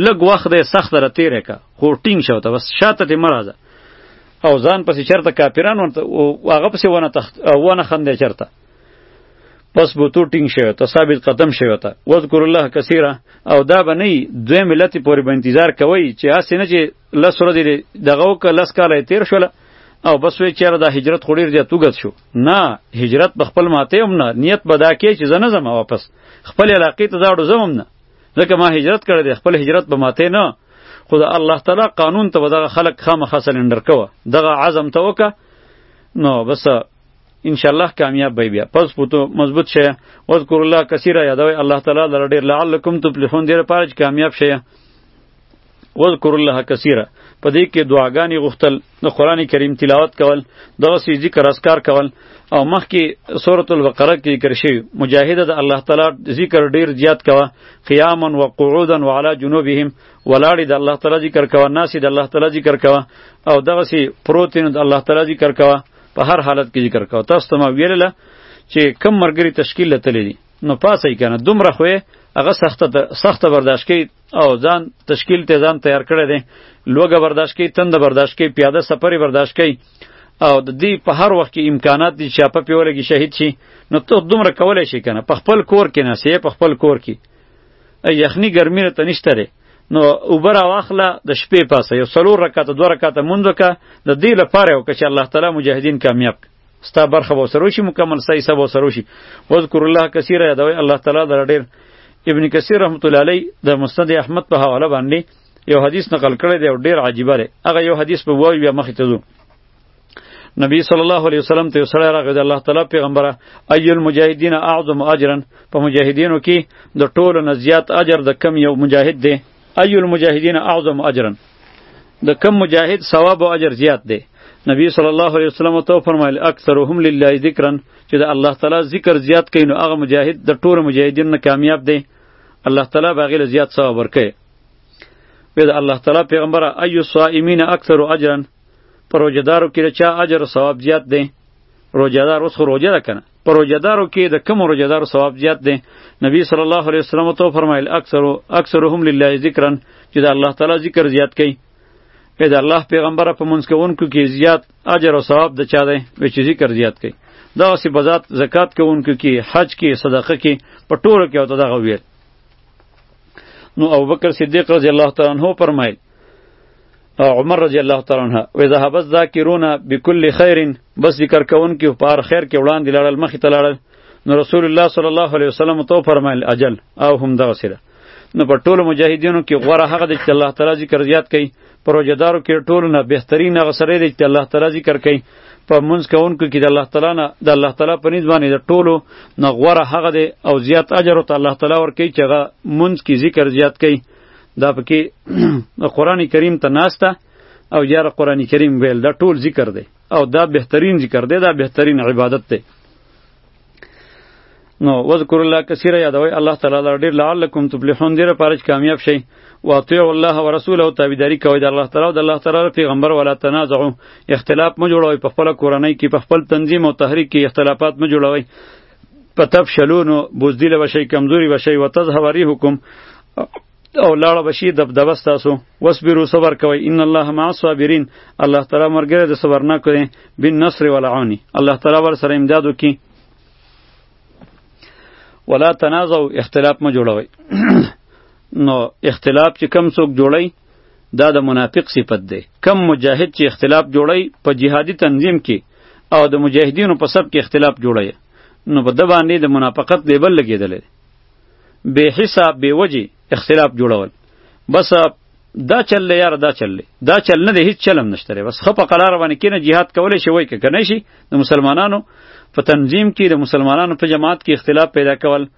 لږ وخت دی سخت را تیری که خو ټینګ شه ورته بس شاته ترې مه راځه او ځان پسې چرته کافران ورته هغه پسې ونه تخت ونه خندې چرته پس بو تو ټینګ شوی ته ثابت قدم شوی ته وذکر الله کثیره او دا به نه دوی ملت پورې به انتظار کوي چې هسې نه چې لس ورځې دی دغه وکړه لس کاله یې تېر شول او بس وی چېره دا هجرت خو ډېر زیات اوږد شو نه هجرت به خپل ماته هم نه نیت به دا کې چې زه نه ځم واپس خپل علاقې ته زاړو ځم نه ځکه ما هجرت کړی دی خپل هجرت به ماته نه خو د الله تعالی قانون ته به دغه خلک خامخا سلنډر کوه دغه عزم ته وکړه نو بس ان شاء الله کامیاب به بیا پس پوتو مضبوط شه واذکر الله کثیره یادوي الله تعالی لره ډیر لعلکم تفلحون دیر پاره کامیاب شه وذکر الله کثیره په دې کې دعاګانې غوښتل د قران کریم تلاوت کول دغه سی ذکر اسکار کول او مخکې سورۃ البقره کې ذکر شوی مجاهده د الله تعالی ذکر ډیر زیات کوه قیاما و قعودا و علی جنوبهم ولاړې د الله تعالی ذکر کوه ناس د الله تعالی ذکر کوه او دغه سی پروتین د الله تعالی ذکر کوه په هر حالت کې ذکر کوه تاسو ته ما ویلله چې کم مرګري تشکیل لته لري نو پاسې کنه دومره خوې هغه سخته سخته برداشت کوي او ځان تشکیل ته ځان تیار کړی دی لوګه برداشت کوي تند برداشت کوي پیاده سفر برداشت کوي او د دې په هر وخت کې امکانات دي چې په پیوله کې شهید شي نو ته دومره کولای شي کنه په خپل کور کې نه سي په خپل کور کې یخنی ګرمي ته نشته لري نو اوبر واخله د شپې پاسه یو سلور رکعت دوه رکعت مونږ وکړه د دې لپاره وکړه چې الله تعالی مجاهدین کامیاب کړي ستا برخه به سره شي مکمل ستا حساب به سره شي واذکر الله کثیر یادوي الله تعالی در ډیر ابن کثیر رحمت الله علی د مسند احمد په حواله باندې یو حدیث نقل کړی دی ډیر عجیبه دی هغه یو حدیث په وایي بیا مخې ته ځو نبی صلی الله علیه وسلم ته سره راغی د الله تعالی پیغمبره ای المجاهدین اعظم اجرا په مجاهدینو کې د ټولو نه زیات اجر د کم یو مجاهد دی ای المجاهدین اعظم اجرا د کم مجاهد ثواب او اجر زیات دی نبی صلی الله علیه وسلم تو فرمایل اکثرهم لله ذکرن چې د الله تعالی ذکر زیات کین او هغه مجاهد د ټول مجاهدین نه کامیاب دی الله تعالی باغی له زیات ثواب ورکړي به د الله تعالی پیغمبر ایو صائمین اکثر اجرا پروجدارو کې چا اجر او ثواب زیات دی روجدار اوس خو روجه ده کنه په روجدارو کې د کم روجدارو ثواب زیات دی نبی صلی الله علیه وسلم تو فرمایل اکثر اکثرهم لله ذکرن چې د الله تعالی ذکر زیات کړي په د الله پیغمبر په منځ کوونکو کې زیات اجر او ثواب د چا دی و چې ذکر زیات کړي دا سی بذات زکات کوونکو کې حج کې صدقه کې په ټولو کې او دغه ویل نو ابوبکر صدیق رضی الله تعالی عنہ فرمایل عمر رضی الله تعالی عنہ و ذهب الذاکرون بكل خیر بس ذکر کون کې په هر خیر کې وړاندې لاړل مخې ته لاړل نو رسول الله صلی الله علیه وسلم تو فرمایل اجل او هم دغه سره نو په ټولو مجاهدینو کې غوره هغه دی چې الله تعالی ذکر زیات کوي په روزدارو کې ټولو نه بهترین هغه سره دی چې الله تعالی ذکر کوي په منځ کوونکو کې د الله تعالی نه د الله تعالی په نسبت باندې د ټولو نه غوره هغه دی او زیات اجر ته الله تعالی ورکوي چې هغه منځ کې ذکر زیات کوي دا پکې قران کریم ته ناسته او یار قران کریم ویل دا ټول ذکر دی او دا بهترین ذکر دی دا بهترین عبادت دی نو وذکر الله کثیر یادوي الله تعالی لر ډیر لعلکم تفلحون دیر پارچ کامیاب شي واطیع الله ورسوله او تابعداري کوي د الله تعالی او د الله تعالی پیغمبر ولا تنازعو اختلاف مو جوړوي په خپل کورنۍ کې په خپل تنظیم او تحریک کې اختلافات مو جوړوي په تب شلونو بوزدیله بشي کمزوري بشي وتظهر ريحكم او لاړه بشي دبدبه ستاسو وصبرو صبر کوئ ان الله مع الصابرین الله تعالی مرګره د صبر نه کوي بن نصر والعون الله تعالی ور سره امداد وکي ولا تنازعوا اختلاف ما جوړوي نو اختلاف چې کم څوک جوړی دا د منافق صفت دی کم مجاهد چې اختلاف جوړی په جهادي تنظیم کې او د مجاهدینو په سب کې اختلاف جوړی نو په د باندې د منافقت لیبل لګیدل به حساب به وجه اختلاف جوړول بس دا چل یار دا چل دا چل نه دی هیڅ چلم نشته بس خپه قرار باندې کینه jihad کولای شي وای کنه شي د مسلمانانو په تنظیم کې د مسلمانانو په جماعت کې اختلاف پیدا کول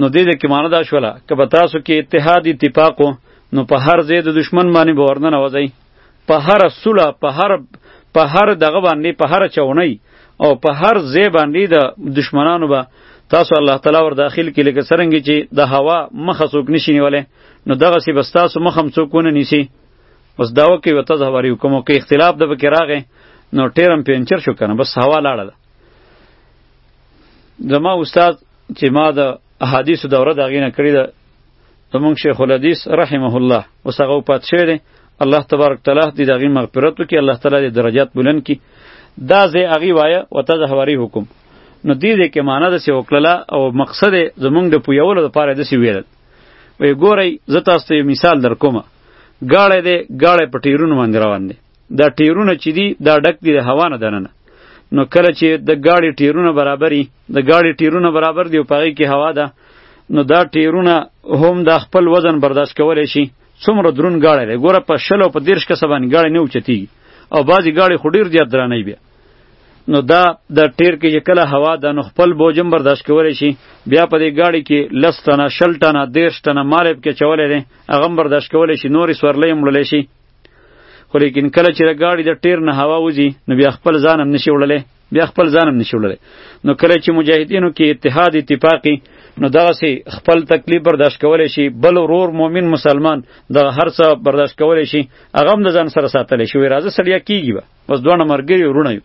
نو دې دې کې معنی دا شوله که په تاسو کې اتحاد اتفاق نو په هر ځای د دشمن باندې به ورننه وځئ په هر سوله په هر په هر دغه باندې په هر چونی او په هر ځای باندې د دشمنانو به تاسو الله تعالی ور داخل کې لکه سرنګ چې د هوا مخه څوک نشي نیولای نو دغه سی بس تاسو مخم څوک ونه نیسی بس داو کې وته ځواري کوم کې اختلاف د بکراغه نو ټیرم پینچر شو کنه بس هوا لاړه زما استاد چې ما د احادیثو دوره د هغې نه کړې ده زمونږ شیخ الحدیث رحمه الله اوس هغه وفات شوی دی الله تبارک تعالی دې د هغې مغفرت وکړي الله تعالی دې درجات بلند کړي دا ځای هغې وایه وته د هواري حکم نو دې دې کې معنا داسې وکړله او مقصد یې زمونږ د پویولو دپاره یې داسې ویل وایي ګورئ زه تاسو ته یو مثال در کومه ګاړی دی ګاړی په ټیرونو باندې روان دی دا ټیرونه چې دي دا ډک دي د هوا نه دننه نو کله چې د ګاډي ټیرونه برابري د ګاډي ټیرونه برابر دی او پغې کې هوا ده نو دا ټیرونه هم د خپل وزن برداشت کولای شي څومره درون ګاډی دی ګوره په شل او په دیرش کسه باندې ګاډی نه اوچتیږي او بعضې ګاډی خو ډېر زیات درانه بیا نو دا د ټیر کې کله هوا د نو خپل بوجم برداشت کولی شي بیا په دې ګاډي کې لس ټنه شل ټنه دیرش ټنه مالب کې چولی دی هغه برداشت کولی شي نورې سورلۍ هم وړلی شي خو لیکن کله چې د ګاډي د ټیر نه هوا وځي نو بیا خپل ځان هم نشي وړلی بیا خپل ځان هم نشي وړلی نو کله چې مجاهدینو کې اتحاد اتفاقی نو دغه سي خپل تکلیف برداشت کولای شي بل ورور مؤمن مسلمان دغه هر څه برداشت کولای شي هغه هم د ځان سره ساتلی شي وی راځه سړیا کیږي به بس دوه مرګي ورونه یو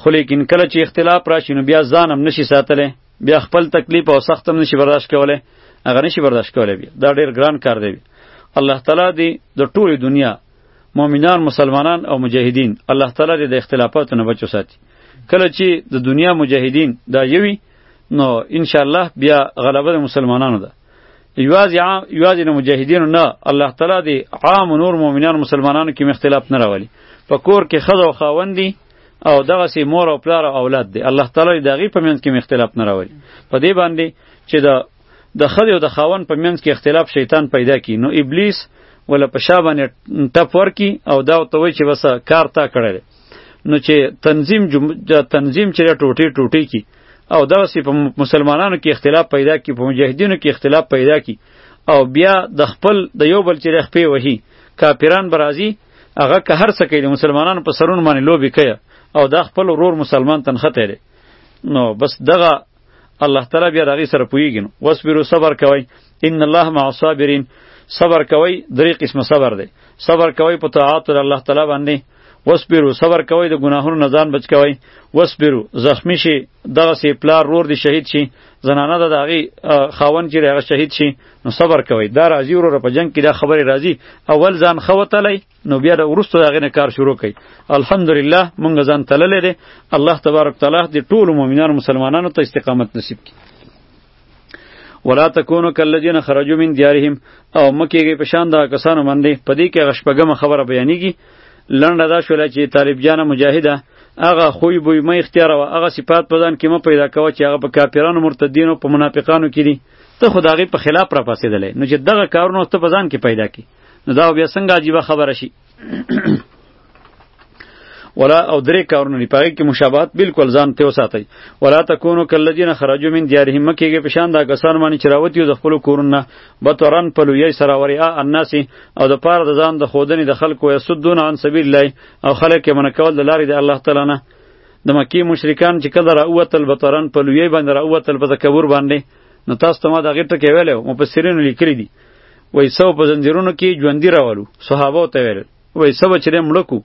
خو لیکن کله چې اختلاف راشي نو بیا ځان هم نشي ساتلی بیا خپل تکلیف او سخت هم نشي برداشت کولی هغه نشي برداشت کولی بیا دا ډیر ګران کار دی الله تعالی دی د ټوله دنیا مؤمنان مسلمانان او مجاهدین الله تعالی دی د اختلافاتو نه بچو ساتي کله چې د دنیا مجاهدین دا یوي نو ان شاء الله بیا غلبه د مسلمانانو ده یوازې عام یوازې د مجاهدینو نه الله تعالی دی عام نور مؤمنان مسلمانانو کې اختلاف نه راولي په کور کې خزه او خاوندي او دغه سي مور او پلار او اولاد دی الله تعالی دغه په منځ کې اختلاف نه راوړي په دې باندې چې د د خدای او د خاون په منځ کې اختلاف شیطان پیدا کی نو ابلیس ولا په شا باندې ټپ ورکی او دا ته وای چې وسه کار تا کړل نو چې تنظیم جم... تنظیم چې ټوټي ټوټي کی او دا سی په مسلمانانو کې اختلاف پیدا کی په مجاهدینو کې اختلاف پیدا کی او بیا د خپل د یو بل چې رخ پی وهی کافران برازي هغه که هر څه کوي د مسلمانانو په سرونو باندې لوبي کوي او دا خپل ورور مسلمان تنخته لري نو بس دغه الله تعالی بیا دغه سره پویږي نو وسبرو صبر کوي ان الله مع الصابرین صبر کوي درې قسمه صبر دی صبر کوي په طاعت الله تعالی باندې وسبرو صبر کوي د ګناهونو نه ځان بچ کوي وسبرو زخمی شي دغه سی پلار رور دی شهید شي زنانه د هغه خاون چې هغه شهید شي نو صبر کوي دا راځي وروره په جنگ کې دا خبره راځي اول ځان خو تللی نو بیا د ورستو دغه نه کار شروع کړي الحمدلله مونږ ځان تللی دی الله تبارک تعالی دې ټول مؤمنانو مسلمانانو ته استقامت نصیب کړي ولا تکونو کلذین خرجوا من دیارهم او مکیږي په شان دا کسانو باندې په دې کې غشپګم خبره بیانېږي لنډه دا شوله چې طالب جانه مجاهده هغه خوی بوی مې اختیار او هغه صفات په ځان کې مې پیدا کوه چې هغه په کافرانو مرتدینو په منافقانو کې دي ته خو د هغې په خلاف راپاڅېدلی نو چې دغه کارونه ته په ځان کې پیدا کړي نو دا بیا څنګه عجیبه خبره شي ولا او درې کارونه دی پاره کې مشابهت بالکل ځان ته وساتي ولا تکونو کلذین خرجوا من دیارهم مکیږي په شان دا کسان باندې چې راوتی د خپل کورونه بتورن په لوی سره وریا الناس او د پاره د ځان د خودنې د خلکو یسدون عن سبیل الله او خلک یې منکول د لارې د الله تعالی نه د مکی مشرکان چې کله راوتل به تورن په لوی باندې راوتل په تکبر باندې نو تاسو ته ما دا غټه کې ویلو مفسرینو لیکلی دي وای سو په زنجیرونو کې ژوندۍ راولو صحابه ته ویل وای سو چې مړکو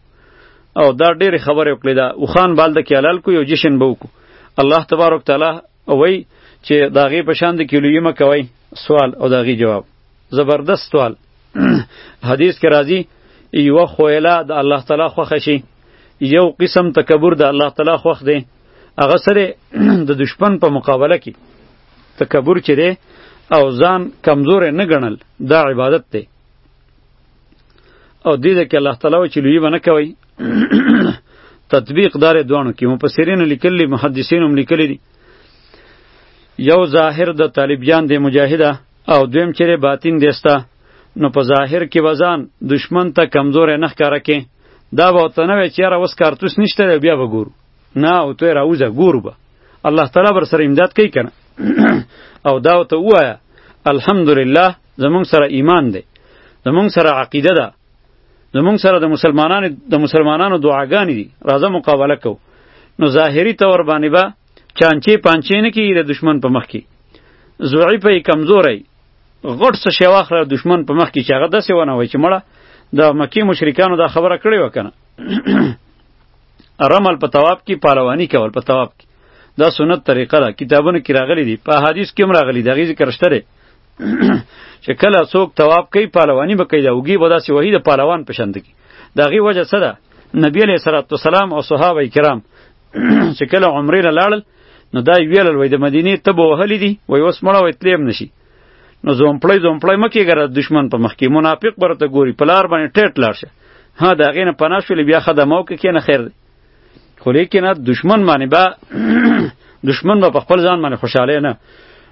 او دا ډېر خبره وکړه دا او خان بالده کې حلال کو یو جشن بوکو الله تبارک تعالی او وای چې د هغې په شان د کیلویي مه کوئ سوال او د هغې جواب زبردست سوال حدیث کې راځي یوه خویله د الله تعالی خوښه شي یو قسم تکبر د الله تعالی خوښ دی هغه سره د دشمن په مقابله کې تکبر چې دی او ځان کمزور نه ګڼل دا عبادت دی او دې ده کې الله تعالی چې لوی بنه کوي تطبیق دار دوانو کې مفسرین لیکلي محدثین هم لیکلي دي یو ظاهر د طالبیان د مجاهده او دویم چیرې باطین دیستا نو په ظاهر کې وزان دشمن ته کمزور نه ښکارا کې دا به ته نه چې را وس کارتوس نشته بیا به ګورو نه او ته راوځه ګورو به الله تعالی بر سره امداد کوي کنه او دا ته وایا الحمدلله زمونږ سره ایمان دی زمونږ سره عقیده ده زمونږ سره د مسلمانانو د مسلمانانو دعاګانې دي راځه مقابله کو نو ظاهری تور باندې به چانچې پانچې نه کیږي د دشمن په مخ کې ضعیف یې کمزوری غټ څه شی واخله دشمن په مخ کې چې هغه داسې ونه وای چې مړه د مکی مشرکانو دا خبره کړې وکنه رمل په تواب کې پهلوانی کول په تواب کې دا سنت طریقه ده کتابونو کې راغلي دي په حدیث کې هم راغلي دغه ذکر شته چې کله څوک تواب کوي پهلواني به کوي دا وګي به داسې وهي د پهلوان په شان دګي د هغې وجه څه ده نبی علیه صلات وسلام او صحابه کرام چې کله عمرې له لاړل نو دا ویلل وای د مدینې ته به وهلي دي وای اوس مړه وای تلیم نشي نو زومپړی زومپړی مه کېږه د دښمن په مخ کې منافق به راته ګوري په لار باندې ټیټ لاړ شه ها د هغې نه پناه شولې بیا ښه دمه وکړه کښېنه خیر دی خو لیکن دشمن باندې با دشمن به په خپل ځان باندې خوشاله نه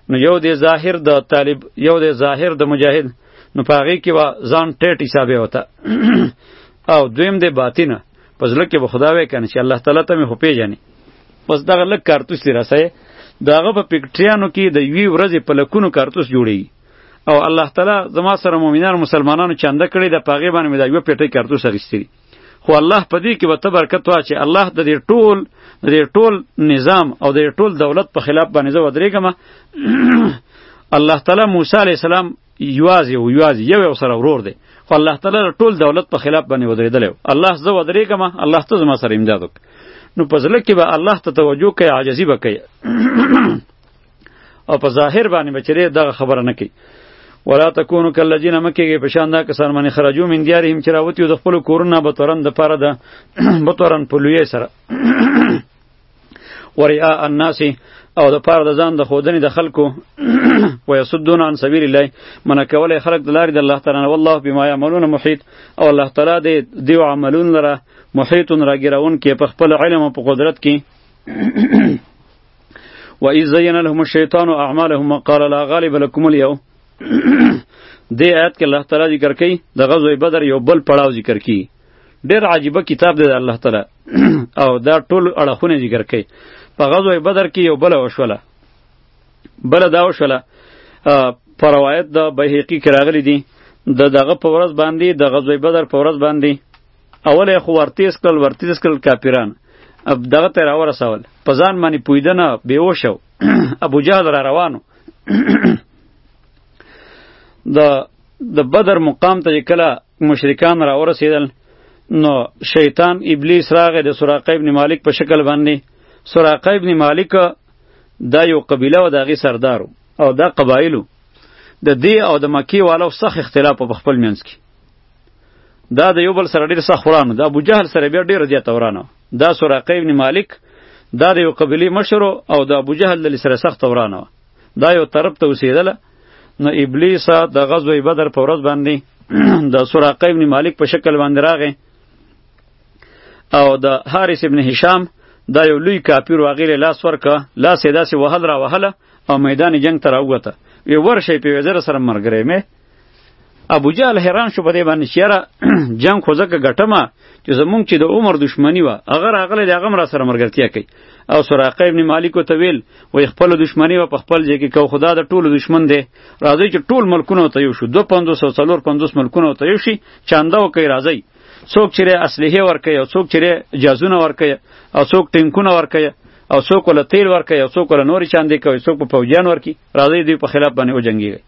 نو یو دی ظاهر د طالب یو دی ظاهر د مجاهد نو په هغې کې به ځان ټیټ حسابې وته او دویم دی باطنه په زړه کې به خدا وی کنه چې الله تعالی ته مې خو پیژنې بس دغه لږ کارتوس دی راسه د هغه په پکټریانو کې د یوې ورځې په لکونو کارتوس جوړېږي او الله تعالی زما سره مؤمنان مسلمانانو چنده کړی د پاغه باندې مې دا یو پیټه کارتوس اخیستی خو الله په دې کې به ته برکت واچې الله د دې ټول د دې ټول نظام او د دې ټول دولت په خلاف باندې زه ودرېږم الله تعالی موسی علیه السلام یوازې او یوازې یو یو سره ورور دی خو الله تعالی ټول دولت په خلاف باندې ودرېدلی الله زه ودرېږم الله ته زما سره امداد وکړه نو په زړه کې به الله ته توجه کوي عاجزي به کوي او په ظاهر باندې بچره دغه خبره نه کوي ولا تکونو کلذین مکیږي په شان دا کسان باندې خرجو من دیارهم چې راوتیو د خپل کورونه به تورن د پاره ده به تورن په لوی سره وریا الناس او د پاره د ځان د خودنې د خلکو و یصدون عن سبیل الله من کوله خلق د لارې د الله تعالی والله بما یعملون محیط او الله تعالی دې دی عملون لره محیط راګرون کې په خپل علم او په قدرت کې و اذ زین لهم الشیطان اعمالهم قال لا غالب لكم اليوم دې آیت کې الله تعالی ذکر کوي د غزوه بدر یو بل پړاو ذکر کوي ډیر عجیبه کتاب دی الله تعالی او دا ټول اړخونه ذکر کوي په غزوه بدر کې یو بل وشوله بل دا وشوله په روایت د بهقي کې راغلي دي د دغه په ورځ باندې د غزوه بدر په ورځ باندې اول یې خو ورتیز کړل ورتیز کړل کاپیران اب دغه ته راورسول په ځان باندې پویدنه بیوشو ابو جهل را روانو د د بدر مقام ته کله مشرکان را ورسېدل نو شیطان ابلیس راغی د سراقه ابن مالک په شکل باندې سراقه ابن مالک دا یو قبیله و د هغې سردارو او دا قبایلو د دې او د مکې والو سخت اختلاف په خپل منځ کې دا د یو بل سره ډیر سخت ورانو دا ابو جهل سره بیا ډیر زیات ورانو دا سراقه ابن مالک دا د یو قبلی مشر او د ابو جهل د سره سخت ورانو دا یو طرف ته اوسېدله نو ابلیس د غزوه بدر په ورځ باندې د سراقه ابن مالک په شکل باندې راغی او د حارث ابن هشام دا یو لوی کاپیر واغیله لاس ورکه لاس یې داسې وهل را وهله او میدان جنگ ته راووته وی ورشئ په وزر سره مرګرې مې ابو جهل حیران شو په دې باندې چې یاره جنګ خو ځکه ګټمه چې زمونږ چې د عمر دښمني وه هغه راغلی د هغه هم راسره ملګرتیا کوي او سراقه ابن مالک ورته ویل وایي خپله دښمني به په خپل ځای کې کوو خو دا د ټولو دښمن دی راځئ چې ټول ملکونه ورته یو شو دوه پنځوس او څلور پنځوس ملکونه ورته یو شي چانده وکړئ راځئ څوک چې اسلحې ورکوي او څوک چې جازونه ورکوي او څوک ټینکونه ورکوي او څوک له تیل ورکوي او څوک له نورې چاندې کوي څوک په پوجیان ورکوي راځئ دوی په خلاف باندې وجنګېږئ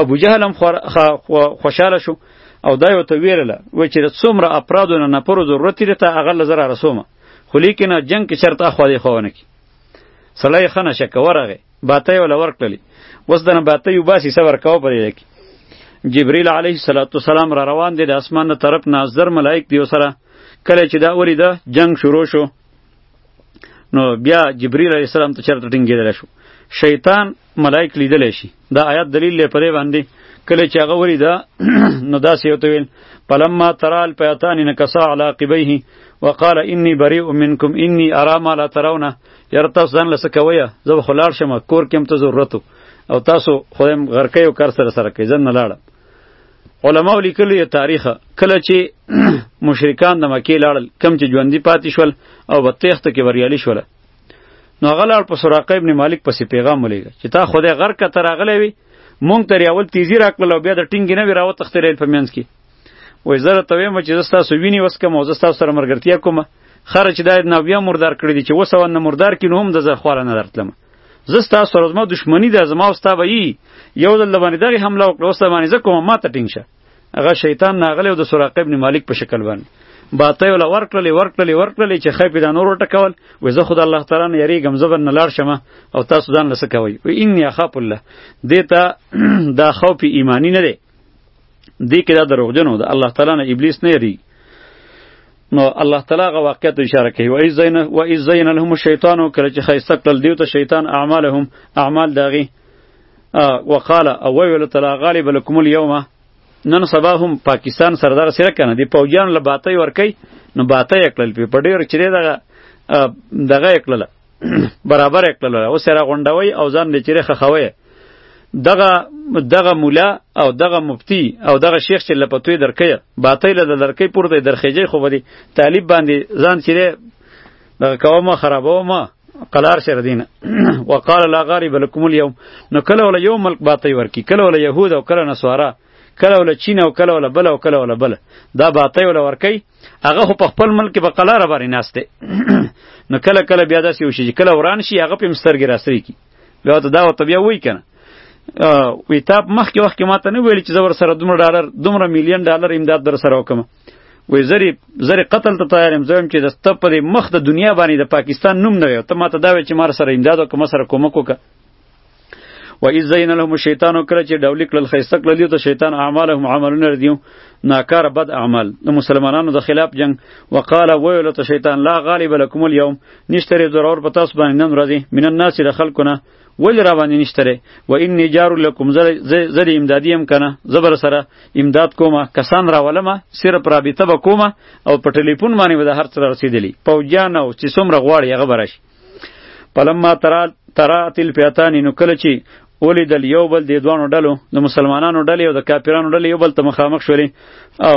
ابو جهل هم خوشاله شو او دا یو ته ویرله و چې د څومره افرادو نه نفرو ضرورت لري ته هغه له زره رسومه خو لیکن جنگ کې چرته اخوا دی خوونه کی سړی خنه شک ورغه باته ولا ورکړلی وس دنه باته یو باسی صبر کاو پرې لکی جبرئیل علیه السلام را روان دی د اسمان نه طرف نه زر ملائک دی سره کله چې دا وری ده جنگ شروع شو نو بیا جبرئیل علیه السلام ته چرته ټینګیدل شو شیطان ملائک لیدلی شي دا آیات دلیل لري پرې باندې کله چې هغه ولیده نو داسې یې ورته ویل فلما ترا الفیتان نکسا علی عقبیه وقال انی بریء منکم انی ارا ما لا ترونه یاره تاسو ځان له څه کوئ زه به خو لاړ شم کور کې هم ته ضرورت او تاسو خو هم غرکۍ او کار سره سره کوئ زه نه لاړم علماو لیکلی تاریخ کله چې مشرکان د مکې لاړل کم چې ژوندي پاتې شول او په تېښته کې بریالي شول نو هغه لاړ په سراقه ابن مالک پسې پیغام ولېږه چې تا خدای غر که ته راغلی وي مونږ ترې اول تیزي راکړل او بیا د ټینګې نه وي راوتښتېدل په منځ کې وایي زه راته وایم چې زه ستاسو وینې وڅکم او زه ستاسو سره ملګرتیا کوم خره چې دا نو بیا مردار کړی دي چې اوس او نه مردار کړي نو هم د زه خواله نه درتلم زه ستاسو سره زما دښمني ده زما او ستا به یي یو ځل د باندې دغې حمله وکړه اوس د باندې زه کوم ما ته ټینګ شه هغه شیطان ناغلی او د سراقه ابن مالک په شکل باندې باته ولا ورکړلې ورکړلې ورکړلې چې خې په دا نور ټکول و زه خدای الله تعالی نه یری غم زبر نه لاړ شمه او تاسو ځان لسه کوي و ان یا خاف الله دیتا دا خوف ایمانی نه دی دی کې دا دروغجنو ده الله تعالی نه ابلیس نه یری نو الله تعالی غ واقعیت اشاره کوي و ایزین و ایزین لهم الشیطان کله چې خیسته کړل دیو ته شیطان اعمالهم اعمال داغي وقال او ویل تعالی غالب لكم اليوم نن سبا هم پاکستان سردار سره کنه دی پوجان له باته ور کوي نو باته یکل په ډیر چره دغه دغه یکل برابر یکل او سره غونډوي او ځان دې چره خخوي دغه دغه مولا او دغه مفتی او دغه شیخ چې لپتوی درکې باته له درکې پورته درخېږي خو به طالب باندې ځان چره دغه کومه خرابوه ما قلار شر دین وقال لا غریب لكم اليوم نو کله ولا یو ملک باطی ورکی کله ولا یهود او کله نصارا کله ولا چین او کله ولا بل او کله ولا بل دا باطی ولا ورکی هغه خو په خپل ملک په قلار باندې ناشته نو کله کله بیا داسې وشي کله وران شي هغه په مسترګې راستري کی بیا ته دا ته بیا وای کنه وی تاب مخکې وخت کې ماته نه ویل چې زه ور سره دومره ډالر دومره میلیون ډالر امداد در سره وکم وای زری زری قتل ته تیار یم زم چې د ست پر مخ د دنیا باندې د پاکستان نوم نه وي ته ماته دا وی چې مار سره امداد او کوم سره کومک وکړه و اذ زین لهم شیطان کړه چې ډولی کړل خیسته کړل دیو ته شیطان اعمالهم عملونه دیو ناکار بد اعمال د مسلمانانو د خلاف جنگ وقاله ویل ته شیطان لا غالب لكم اليوم نشتری ضرور په تاسو باندې نن ورځې من الناس د خلقونه ول روانې نشته ری و ان جار لکم زر امدادی هم کنه زبر سره امداد کومه کسان راولمه صرف رابطه به کومه او په ټلیفون باندې به د هر څه رسیدلی پوجان او چې څومره غواړي هغه برش پلمما ترا ترا تل پیاتانی نو کله چې اولی دل یو بل د دوانو ډلو د مسلمانانو ډلې او د کافرانو ډلې یو بل ته مخامخ شولې او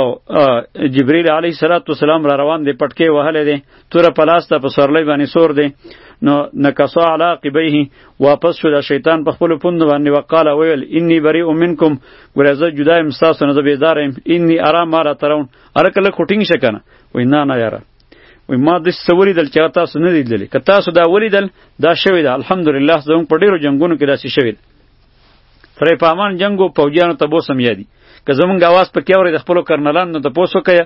جبرئیل علیه السلام را روان دی پټکې وهلې دی توره پلاسته په سورلۍ باندې سور دی نو نکسا علی عقبیه واپس شو د شیطان په خپل پوند باندې وقال ویل انی بری منکم ګره زه جدا یم تاسو نه بیزار یم انی ارا ما را ترون ار کله کوټینګ شکنه وای نه نه یاره وای ما د سوري دل چې تاسو نه لیدل که تاسو دا ولیدل دا شوی دا الحمدلله زموږ په ډیرو جنگونو کې داسې شوی پرې پامان جنگو پوجیانو ته بوسم یادی که زمونږ आवाज په کیورې د خپل کرنلان نو ته پوسو کیا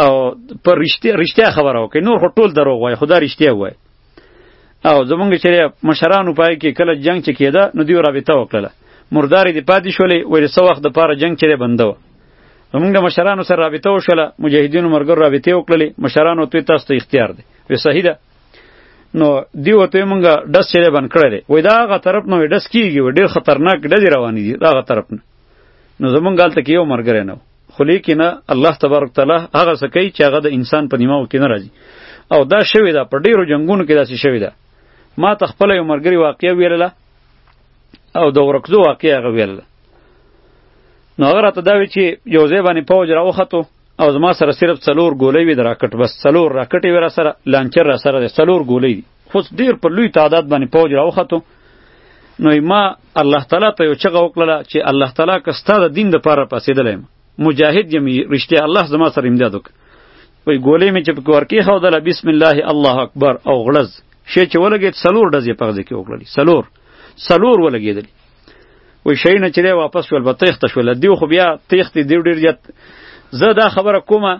او پر رښتیا رښتیا خبره وکړي نور هټول دروغ وای خدا رښتیا وای او زمونږ چې مشرانو پای کې کله جنگ چې کېده نو دیو رابطه وکړه مرداري دی پاتې شولې ویل سو وخت د پاره جنگ چې بندو زمونږ مشرانو سره رابطه وشوله مجاهدینو مرګر رابطه وکړلې مشرانو ته تاسو ته اختیار دی وی صحیح ده نو دی وته مونږه دس چیرې بن کړل وای دا غ طرف نو دس کیږي ډیر خطرناک ډزې روانې دي دا غ طرف نه نو زمونږ غلطه کې یو مرګره نه خو لیکنه الله تبارک تعالی هغه سکی چې هغه د انسان په نیمه کې نه راځي او دا شوی دا په ډیرو جنگونو کې داسې شوی دا ما ته خپل یو مرګري واقعیا ویلله او د ورکزو واقعیا غویلله نو هغه راته دا وی چې یو ځای باندې پوج راوخته او زما سره صرف څلور ګولۍ وې د راکټ بس څلور راکټې وې را سره لانچر را سره دی څلور ګولۍ دي خو ډېر په لوی تعداد باندې پوج راوختو نو ما الله تعالی ته یو چغه وکړله چې الله تعالی که ستا د دین دپاره پاسېدلی یم مجاهد یم رښتیا الله زما سره امداد وکړه وایي ګولۍ مې چې پکې ورکېښودله بسم الله الله اکبر او غړز شی چې ولګېد څلور ډزې په غزې کې وکړلې څلور څلور ولګېدلې وی شي نه چیرې واپس شول به تخت شول دیو خو بیا تخت دی ډیر جت زه دا خبره کومه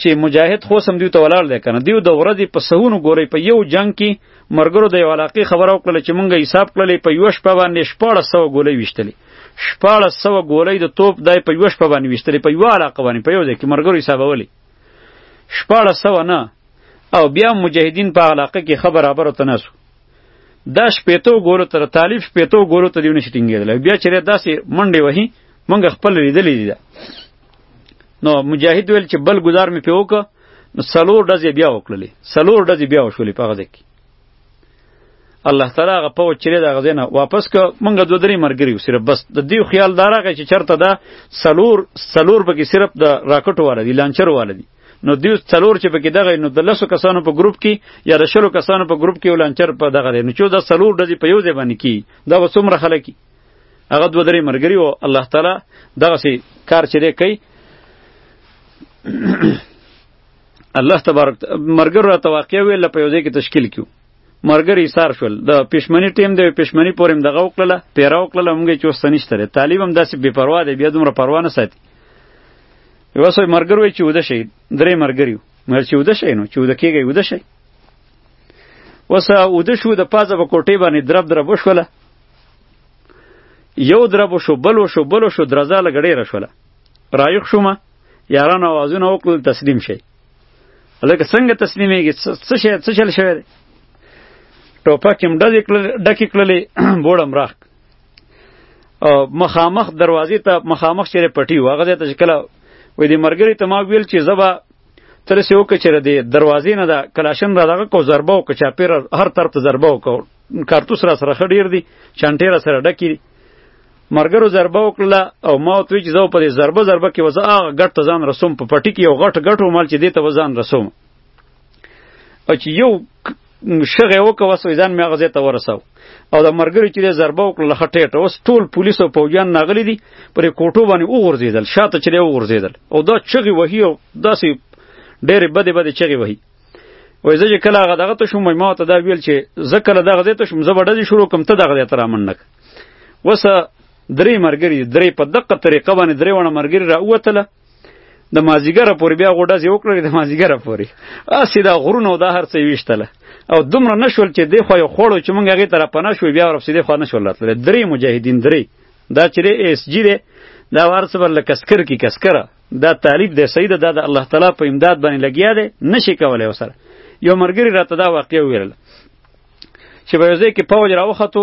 چې مجاهد خو سم دیو ته ولاړ دی کنه دیو د ورځې په سهونو ګوري په یو جنگ کې مرګرو د یو علاقې خبره وکړه چې مونږه حساب کړلې په یو شپه باندې 1400 ګولې وشتلې 1400 ګولې د توپ دای په یو شپه باندې وشتلې په یو علاقه باندې په یو ځای کې مرګرو حسابولې 1400 نه او بیا مجاهدین په علاقه کې خبر خبرو تناسو دا شپېتو ګولو تر طالب شپېتو ګولو ته دیونه شټینګېدل بیا چیرې داسې منډې وهي مونږ خپل لیدلې دي دا. نو مجاهد ویل چې بل گزار مې پیوک نو سلور ډزې بیا وکړلې سلور ډزې بیا وشولې په غزه کې الله تعالی هغه په چیرې دا غزه نه واپس ک مونږ دوه درې مرګري صرف بس د دې خیال دارغه چې چرته دا سلور سلور به کې صرف د راکټو والا دي لانچر والا دي نو دیو څلور چې پکې دغه نو د لسو کسانو په ګروپ کې یا د شلو کسانو په ګروپ کې ولانچر په دغه دی نو چې دا څلور ډزې په یو ځای باندې کی دا به څومره خلک کی هغه دوه درې مرګري او الله تعالی دغه سي کار چې دی کوي الله تبارک مرګر را تواقع ویل په یو ځای کې تشکیل کیو مرګر ایثار شول د پښمنی ټیم د پښمنی پورم دغه وکړه پیرا وکړه مونږه چوستنیشتره طالب هم داسې بے پروا دی بیا دومره پروا نه ساتي یو سوی مرګر وای چې وده شي درې مرګر یو مګر چې وده شي نو چې وده کېږي وده شي وسه وده شو د پازه په کوټې باندې درب درب وشوله یو درب شو بل شو بل شو درزا لګړې را شوله رایخ شومه یاران آوازونه وکړل تسلیم شي لکه څنګه تسلیمېږي څه شي څه چل شوی دی ټوپک یې ډکې کړلې بوړم راخ مخامخ دروازې ته مخامخ چیرې پټي و هغه ته کله وې د مرګري ته ما ویل چې زبا تر سه وک چیرې د دروازې نه دا کلاشن را دغه کو ضربه او کچا پیر هر طرف ته ضربه وکاو کارتوس را سره خډیر دی چانټې را سره ډکی مرګرو ضربه وکړه او ما ته چې زو په دې ضربه ضربه کې وځه هغه ګټ ته ځان رسوم په پټي کې یو غټ غټ مال چې دې ته وځان رسوم او چې یو شغه وکوه سو ځان مې غزه ته ورساو او د مرګري چې ضربه وکړه خټېټه اوس ټول پولیس او پوجان ناغلي دي پر کوټو باندې وغورځیدل شاته چې وغورځیدل او دا چغي وهي او داسې ډېرې بدې بدې چغي وهي وای زه چې کله هغه دغه ته شوم ما ته دا ویل چې زه کله دغه ځای ته شوم زه به ډزې شروع کوم ته دغه ځای ته رامنډه وسه درې مرګري درې په دقه طریقه باندې درې وړه مرګري راووتله د مازیګره پورې بیا غو ډزې وکړلې د مازیګره پورې هسې دا غرونه او دا هر څه یې ویشتله او دومره نه شول چې دېخوا یې خوړو چې موږ هغې ته راپنه شوو بیا ورپسې دېخوا نه شول راتللی درې مجاهدین درې دا چې دی ایس جي دی دا هر څه به له کسکر کې کسکره دا طالب دی صحیح ده دا د الله تعالی په امداد باندې لګیا دی نشي کولی ورسره یو ملګري راته دا واقعه وویله چې په یو ځای کې پوج راوختو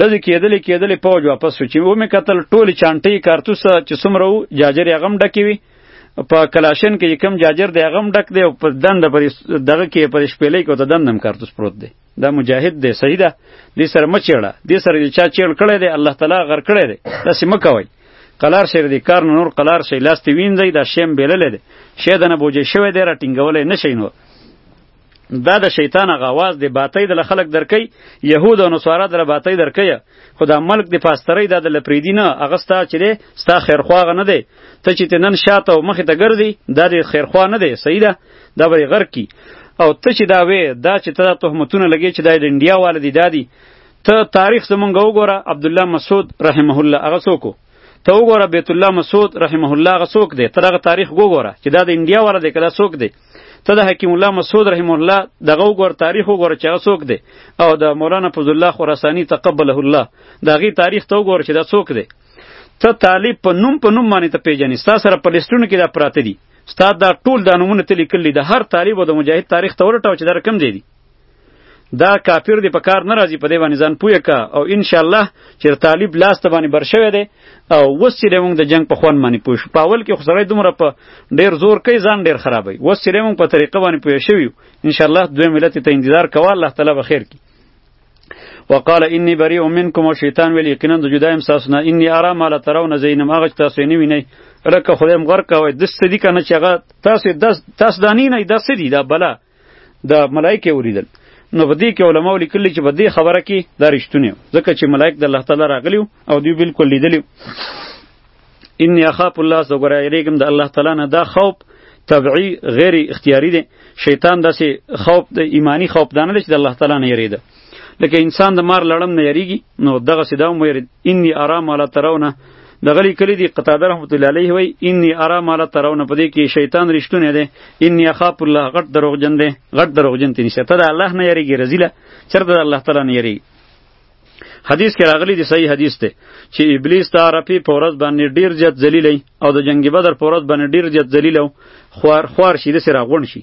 دځې کېدلې کېدلې پوج واپس شو چې ومې کتل ټولې چانټې کارتوس چې څومره وو جاجر یې غم ډکې وي په کلاشن کې کم جاجر دی غم ډک دی او په دند پر دغه کې پر شپېلې کې ته دندم کارتوس پروت دی دا مجاهد دی صحیح ده دې سره مچېړه دې سره دې چا چېړ کړی دی الله تعالی غر کړی دی داسې مه کوئ قلار شیر دی کار نور قلار شی لاس تی وینځي دا شیم بیلل دی شیدنه بوجه شوی دی را ټینګولې نشي نور دا د شیطان غواز دی باتی د خلک درکې يهود او نصارا د باتی درکې خدا ملک د پاستری د د لپریدی نه اغستا چې دی ستا خیر خواغه نه دی ته چې تنن شاته او مخ ته ګرځي دا د خیر خوا نه دی صحیح ده دا به غر کی او ته چې دا وې دا چې ته تهمتونه لګې چې دا د انډیا والدی دادی ته تاریخ زمونږ وګوره عبد الله مسعود رحمه الله هغه څوک ته وګوره بیت الله مسعود رحمه الله هغه څوک دی ته دغه تاریخ وګوره چې دا د انډیا والدی کله څوک دی ته د حکیم الله مسعود رحم الله دغه وګور تاریخ وګور چې هغه څوک دی او د مولانا فضل الله خراسانی تقبله الله دغه تاریخ ته وګور چې دا څوک دی ته طالب په نوم په نوم باندې ته پیژنې ستا سره په لیستونو کې دا پراته دي ستا دا ټول دا نومونه ته لیکلي د هر طالب او د مجاهد تاریخ ته ورټاو چې دا رقم دی دي دا کافر دی په کار نه راځي په دې باندې ځان پوهه کا او ان شاء الله چې طالب لاس ته باندې برشوي دی او وس چې موږ د جنگ په خوان باندې پوه شو په اول کې خسرای دومره په ډیر زور کوي ځان ډیر خرابوي وس چې موږ په طریقه باندې پوه شوی ان شاء الله دوی ملت ته انتظار کوه الله تعالی به خیر کی وقال انی بری منکم او شیطان ویل یقینا د جدایم تاسو نه انی ارا ما لا ترون زینم هغه تاسو نه وینئ لکه خدایم غر کوي د صدیق نه چې هغه تاسو داس تاسو دانی نه داس دی دا بلا د ملائکه ولیدل نو په دې کې علما لیکلي چې په دې خبره کې دا رښتونه ځکه چې ملائک د الله تعالی راغلی او دوی بالکل لیدلی ان یخاف الله زګره یریګم د الله تعالی نه دا خوف طبعی غیر اختیاری دی شیطان داسې خوف د ایمانی خوف دانه چې د الله تعالی نه یریده لکه انسان د مار لړم نه یریږي نو دغه سیدا مو یرید انی ارا ما لا ترونه دغلی کلی دی قتاده رحمت الله علیه وی انی ارا ما لا ترونه پدې کې شیطان رښتونه دی انی اخاف الله غټ دروغجن دی غټ دروغجن تی نشته ته الله نه یریږي رزیله چرته الله تعالی نه یریږي حدیث کې راغلی دی صحیح حدیث دی چې ابلیس ته عرفی په ورځ باندې ډیر زیات ذلیل او د جنگ بدر په ورځ باندې ډیر زیات ذلیل او خوار خوار شي د سره غون شي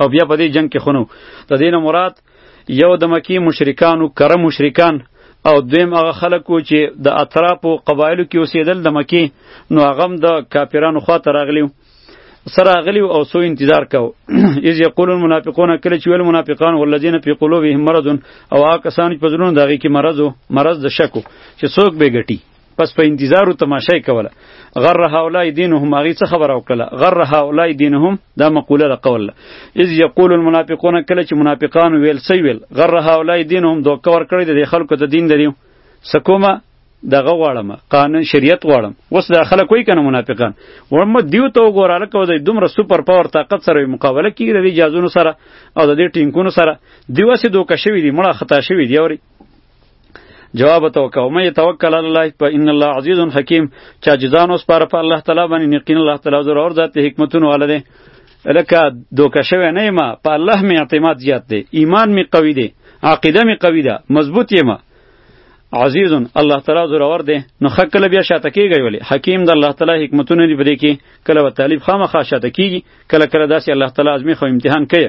او بیا په دې جنگ کې خونو د دین مراد یو د مکی مشرکانو کره مشرکان او دویم هغه خلکو چې د اطرافو قبایلو کې اوسېدل د مکی نو هغه هم د کافرانو خوا ته راغلی سره غلی او سو انتظار کو اذ یقول المنافقون کله چې ویل منافقان ولذین فی قلوبهم مرض او هغه کسان چې په زړونو دغه کې مرض مرض د شکو چې څوک به ګټي پس په انتظار او تماشای کوله غر هؤلاء دینهم هغه څه خبر او کله غر هؤلاء دینهم دا مقوله ده قول اذ یقول المنافقون کله چې منافقان ویل سی ویل غر هؤلاء دینهم دوه کور کړی د خلکو ته دین دریو سکوما دغه غواړم قانون شریعت غواړم وس د خلک کوئی کنه منافقان ورم دیو ته وګوراله کو د دومره سوپر پاور طاقت سره مقابله کیږي د جازونو سره او د دې ټینکونو سره دیو سه دوکه شوی دی مړه خطا شوی دی اوري جواب تو کو مې توکل الله په ان الله عزیز حکیم چا جزان اوس پر په الله تعالی باندې یقین الله تعالی زور اور ذات حکمتونه ولده لکه دوکه شوی نه ما په الله مې اعتماد زیات دی ایمان مې قوی دی عقیده مې قوی ده مضبوط یم عزیز الله تعالی زور اور دی نو خک کله بیا شاته کیږي ولی حکیم د الله تعالی حکمتونه لري بری کی کله و طالب خامخا شاته کیږي کله کله داسې الله تعالی ازمی خو امتحان کوي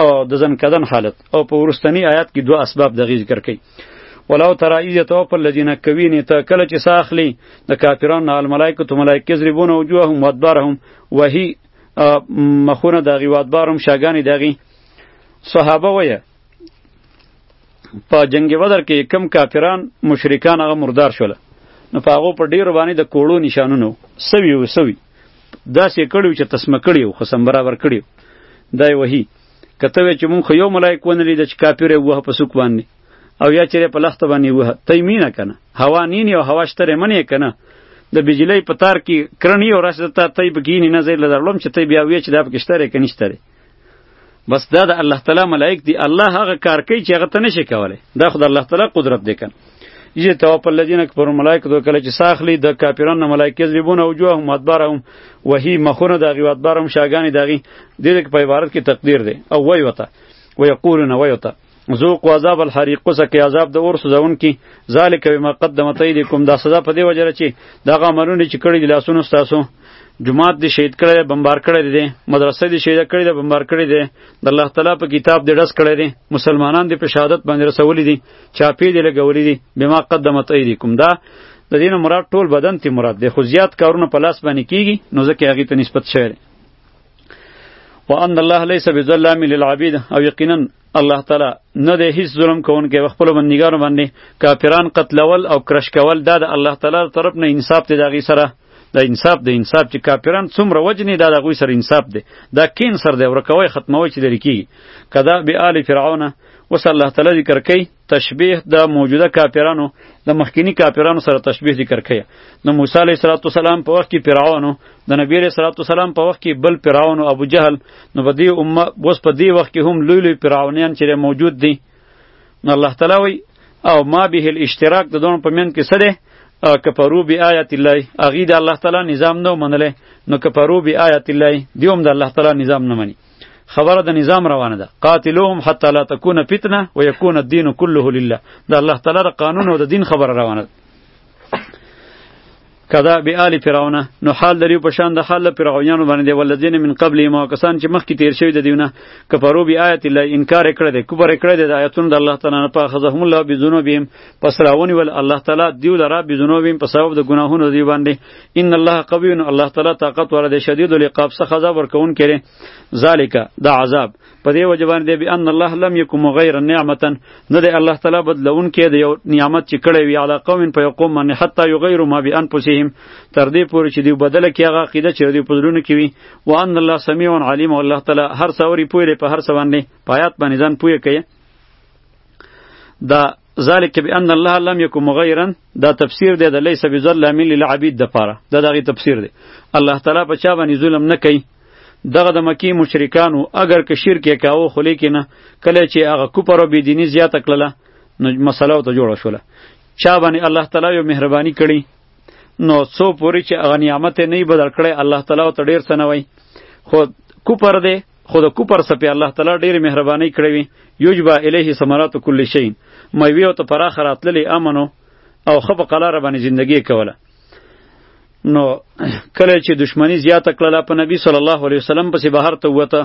او د ځنکدن حالت او په ورستنی آیات کې دوه اسباب د غی ذکر کړي ولو ترى اذ يتوفى الذين كوين ته کله چې ساخلی د کافرانو ال ملائکه تو ملائکه زریبون وجوههم وادبارهم وهي مخونه دغه وادبارهم شاګانی دغه صحابه وایه په جنگ بدر کې کم کافران مشرکان هغه مردار شول نو په هغه په ډیر باندې د کوړو نشانونو سوي وسوي داسې کړیو چې تسمه کړیو خو سم برابر کړیو دای وهی کته وی چې مونږ یو ملایک ونه لید چې کاپیر وه په سوک باندې او یا چې په لخت باندې وه تیمینه کنه هوا نینی او هوا شتره منی کنه د بجلی په تار کې کرنی او راسته ته تیب کینی نه زیر لدرلم چې تیب یا وی چې دا پکشتره کنيشتره بس دا د الله تعالی ملائک دی الله هغه کار کوي چې هغه ته نشي کولای دا خو د الله تعالی قدرت دی کنه یی توپ الذین کفروا ملائک دو کله چې ساخلی د کافرانو ملائکه زیبونه او جوه هم ادبارهم وهی مخونه دغه ادبارهم شاګانی دغه د دې په عبارت کې تقدیر دی او وای وته ویقولون وای وته ذوق و عذاب الحریق قصه کې عذاب د اور سوزون کې ذالک بما قدمت ایدیکم دا سزا په دی وجره چې دا غمرونه چې کړی د لاسونو تاسو جماعت دی شهید کړی دی بمبار کړی دی مدرسه دی شهید کړی دی بمبار کړی دی د الله تعالی په کتاب دی رس کړی دی مسلمانان دی په شهادت باندې رسولې دي چاپی دی لګولې دي بما قدمت ایدیکم دا د دین مراد ټول بدن تی مراد دی خو زیات کارونه په لاس باندې کیږي نو ځکه هغه ته نسبت شوی وان الله ليس بظلام للعبيد او یقینا الله تعالی نه د هیڅ ظلم کوونکی خپل بندګانو باندې کافران قتلول او کرش کول دا د الله تعالی طرف نه انصاف دی دغه سره د انصاف د انصاف چې کافران څومره وجنی دا دغه سره انصاف دی دا کین سر دی ورکوي ختموي چې لري کیږي کدا به آل فرعون وصلی الله تعالی ذکر کوي تشبیه د موجوده کافرانو د مخکینی کافرانو سره تشبیه ذکر کړي نو موسی علیه السلام په وخت کې فرعون د نبی علیه السلام په وخت کې بل فرعون ابو جهل نو په دې امه اوس په دې وخت کې هم لوی لوی فرعونیان چې موجود دي نو الله تعالی وی او ما به الاشتراک د دوه په منځ کې سره کفرو بی آیات الله اغي د الله تعالی نظام نو منله نو کفرو بی آیات الله دیوم د الله تعالی نظام نه مني خبره د نظام روانه ده قاتلوهم حتی لا تکون فتنه و یکون الدین کله لله د الله تعالی د قانون او د دین خبره روانه ده کدا به آل فرعون نو حال لري په شان د حال فرعونانو باندې دی ولذین من قبل ما کسان چې مخکې تیر شوی د دیونه کفرو بی آیت الله انکار کړی دی کفر کړی دی د آیتونو د الله تعالی نه پاخذهم الله بذنوبهم پس راونی ول الله تعالی دیو لرا بذنوبهم په سبب د ګناهونو دی باندې ان الله قوی الله تعالی طاقت ور دی شدید العقاب څخه عذاب ورکون کړي ذالک دا عذاب په دې وجه باندې به ان الله لم یکم مغیر نعمتا نه دی الله تعالی بدلون کې دی یو نعمت چې کړی وی علا قوم په یقوم باندې حتی یغیر ما بانفسهم تر دې پورې چې دی بدله کې هغه عقیده چې دی په زړونو کې وی وان الله سمیع علیم الله تعالی هر څوري پوهه په هر څه باندې پایات باندې ځان پوهه کوي دا ذالک بان الله لم یکن مغیرا دا تفسیر دی د لیس بظلام للعبید د پاره دا دغه تفسیر دی الله تعالی په چا باندې ظلم نه کوي دغه د مکی مشرکانو اگر که شرک یې کاوه خو لیکې نه کله چې هغه کوپر او بېدیني زیاته کړله نو مسله ورته جوړه شوله چا باندې الله تعالی یو مهرباني کړي نو څو پورې چې هغه نعمت یې نه بدل کړی الله تعالی ورته ډېر څه نه وایي خو کوپر دی خو د کوپر سپی الله تعالی ډېرې مهربانۍ کړې وي یوجبا الیه ثمرات کل شی میوې او ته پراخه راتللې امنو او ښه په قلاره باندې زندګی کوله نو کله چې دشمنی زیاته کړله په نبی صلی الله علیه وسلم پسې بهر ته وته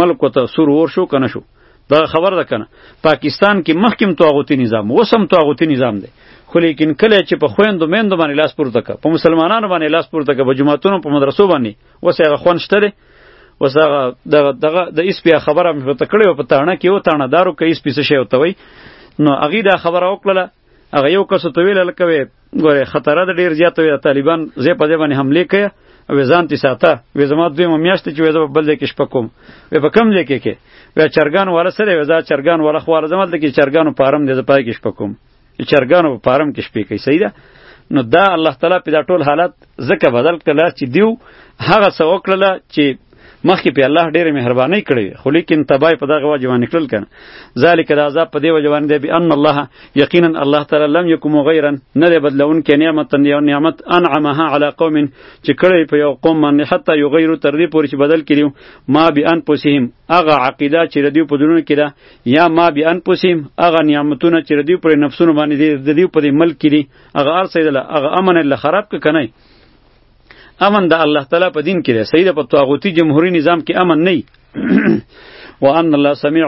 ملک ته سور ور شو کنه شو دا خبر ده کنه پاکستان کې مخکیم توغوتی نظام وسم توغوتی نظام دی خو لیکن کله چې په خويندو میندو باندې لاس پورته ک په مسلمانانو باندې لاس پورته ک په جماعتونو په مدرسو باندې وسه غوښنشتره اوس هغه دغه دغه د ایس پیا خبره مې ورته کړې وه په تاڼه کې و تاڼه دارو که ایس پی څه شی ورته وایي نو هغې دا خبره وکړله هغه یو کس ورته ویل هلکه وې ګورې خطره د ډېر زیاته وې طالبان ځای په ځای باندې حملې کوي او ځان تی ساته وې زما دویمه میاشت چې وې زه بل ځای کې شپه کوم وې په کم ځای کې کې وې چرګان والا سره وې زه چرګان والا خو والا زما دلته کې چرګانو فارم دی زه پای کې شپه کوم د چرګانو په فارم کې شپې کوي صحیح ده نو دا الله تعالی په دا ټول حالت زکه بدل کړل چې دیو هغه څه وکړل چې مخکې په الله ډېره مهرباني کړې خو لیکن تبای په دغه وجه باندې کړل کنه ذالک د عذاب په دې وجه باندې دی ان الله یقینا الله تعالی لم یکم غیرا نه دی بدلون کې نعمت یو نعمت انعمها علی قوم چې کړې په یو قوم باندې حتی یو غیر تر دې پورې چې بدل کړي ما بی ان پوسهم هغه عقیده چې ردیو په دونو کې ده یا ما بی انفسهم هغه نعمتونه چې دوی پر نفسونو باندې دي د دوی په دې ملک کې دي هغه ار سیدله هغه امن الله خراب ک کنه امن د الله تعالی په دین کې دی سید په طاغوتی جمهوری نظام کې امن نه وان الله سمیع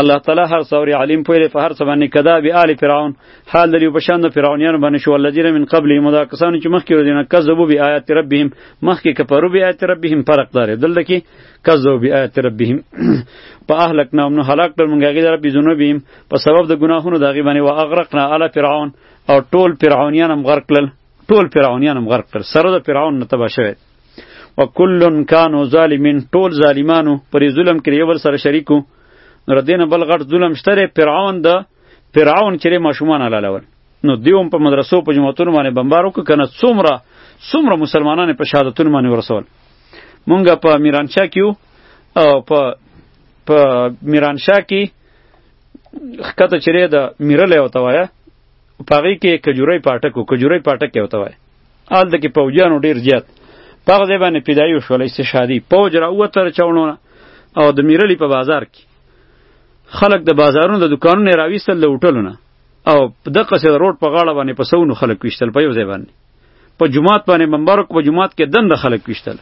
الله تعالی هر څوري علیم پوی په هر څه باندې کدا به آل فرعون حال لري په شان د فرعونیان باندې شو الذین من قبل مدا کسان چې مخکې ورینه کذبوا بیاات ربهم مخکې کفروا بیاات ربهم فرق داره دلته کې کذبوا بآیات ربهم په اهلکناهم نو هلاک کړل مونږ هغوی لره بذنوبهم په سبب د ګناهونو د هغوی باندې و اغرقنا آل فرعون او ټول فرعونیان هم غرق کړل ټول فرعونیان هم غرق کړل سره د فرعون نه تباه شوی و کلن کانو ظالمین ټول ظالمانو پرې ظلم کړی یو بل سره شریکو نو دینه بل غټ ظلم شته فرعون د فرعون چې ماشومان علالول نو دیوم په مدرسو په جماعتونو باندې بمبار وکړ کنه څومره څومره مسلمانان په شهادتونو باندې ورسول مونږ په میرانشاه کې یو او په په میرانشاه کې ښکته چیرې د میرلی ورته وایه په هغې کې کجورۍ پاټک و کجورۍ پاټک یې ورته وایه هلته کې پوځیانو ډېر زیات په هغه ځای باندې پیدایي وشول استشهادي پوځ راووته له چاونونه او د میرلي په بازار کې خلک د بازارونو د دکانونو یې راویستل د هوټلونه او دقسې د روډ په غاړه باندې په سونو خلک ویشتل په یو ځای باندې په جمعات باندې منبر په جمعات کې دند خلک کیشتل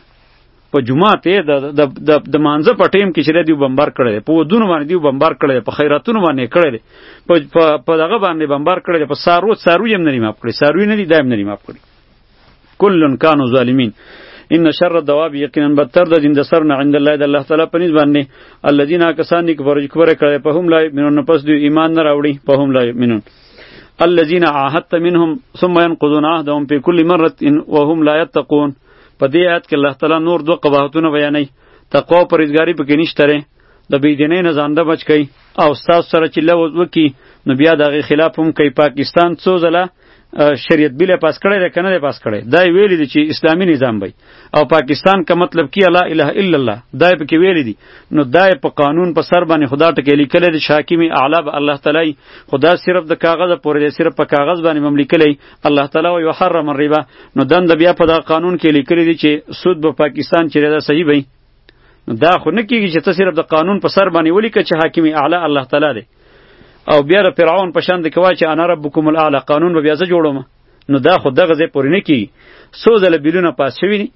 په جمعات د د د د مانزه په ټیم کې چې دی بمبار کړی په ودونو باندې دی بمبار کړی په خیراتونو باندې کړی په په دغه باندې بمبار کړی په سارو سارو یې نه ماپ کړی سارو نه دی دایم نه ماپ کړی کلن کانوا ظالمین ان شر الدواب یقینا بدتر د دین د سر نه عند الله د الله تعالی په نسبت باندې الذين کسان چې کفر کړي په هم لای منون پس دوی ایمان نه راوړي په هم لای منون الذين عاهدت منهم ثم ينقضون عهدهم في كل مرة وهم لا يتقون په دې آیت کې الله تعالی نور دوه قباحتونه بیانوي تقوا او پرهیزګاري پکې نشته دی د بېدینۍ نه ځان بچ کړئ او ستاسو سره چې لوز وکړي نو بیا د هغې خلاف هم کوي پاکستان څو ځله شریعت بیل پاس کړی دی که نه دی پاس کړی دا یې ویلي دي چې اسلامي نظام به او پاکستان کا مطلب کیا لا اله الا الله دای په کې ویل دي نو دای په قانون په سر باندې خدا ټکی لیکل دي حاکم اعلی به الله تعالی خدا صرف د کاغذ پورې دی صرف په کاغذ باندې مملکلی الله تعالی او یحرم الربا نو دند بیا په دا قانون کې لیکل دي چې سود به پاکستان چې دا صحیح وي دا خو نه کیږي چې ته صرف د قانون په سر باندې ولیکه چې حاکم اعلی الله تعالی دی او بیا د فرعون په شان د کوي چې انا ربکم الاعلی قانون به بیا زه جوړوم نو دا خو دغه ځای پورې نه کیږي څو ځله بیلونه پاس شوي دي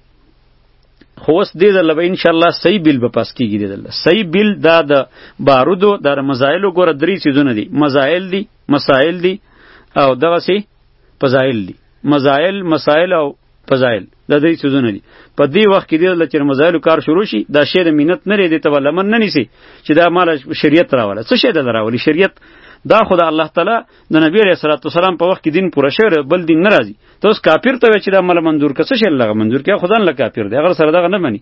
خو اوس دې ځله به انشاءالله صحیح بیل به پاس کیږي دې ځله صحیح بیل دا د بارودو دا د مزایلو ګوره درې څیزونه دي مزایل دي مسایل دي او دغسې فضایل دي مزایل مسایل او فضایل دا درې څیزونه دي په دې وخت کې د لچر مزایلو کار شروع شي دا شی د مینت نه لري د ته لمن نه نیسي چې دا مال شریعت راوله څه شی د راولي شریعت دا خو د الله تعالی د نبی علیه الصلاۃ والسلام په وخت کې دین پوره شوی بل دین ناراضي ته اوس کافر ته چې دا مل منظور کسه شي الله منظور کیا خدان له کافر دی هغه سره دغه نه مني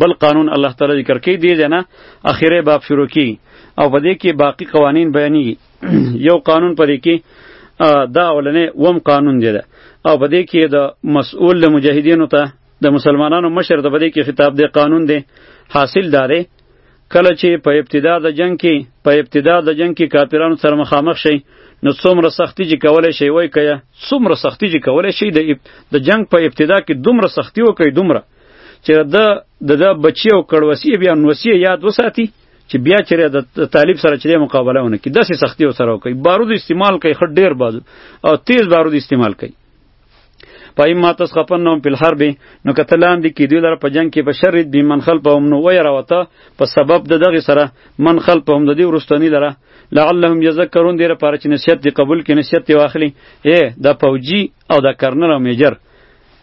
بل قانون الله تعالی ذکر کوي دی جنا اخیره باب شروع کی او په دې کې باقی قوانین بیانېږي یو قانون پرې کې دا اولنې وم قانون دی ده او په دې کې د مسؤل له مجاهدینو ته د مسلمانانو مشر ته په دې کې خطاب دی قانون دی حاصل داره کله چې په ابتدا د جنگ کې په ابتدا د جنگ کې کافرانو سره مخامخ شي نو څومره سختی چې کولای شي وای کیا څومره سختی چې کولای شي د جنگ په ابتدا کې دومره سختی وکړي دومره چې د د د بچی او کړوسی بیا نوسی یاد وساتي چې بیا چې د طالب سره چې مقابله ونه کی داسې سختی او سره کوي بارود استعمال کوي خټ ډیر بازو او تیز بارود استعمال کوي پای ما تس خپنهم په الحرب نو کتلان دي کې دوی لره په جنگ کې په شر دي من خلفهم نو ويره وته په سبب د دغه سره من خلفهم د دې ورستنی لره لعلهم یذکرون دې لپاره چې نصیحت دی قبول کې نصیحت دی واخلي اے دا پوجي او دا کرنل او میجر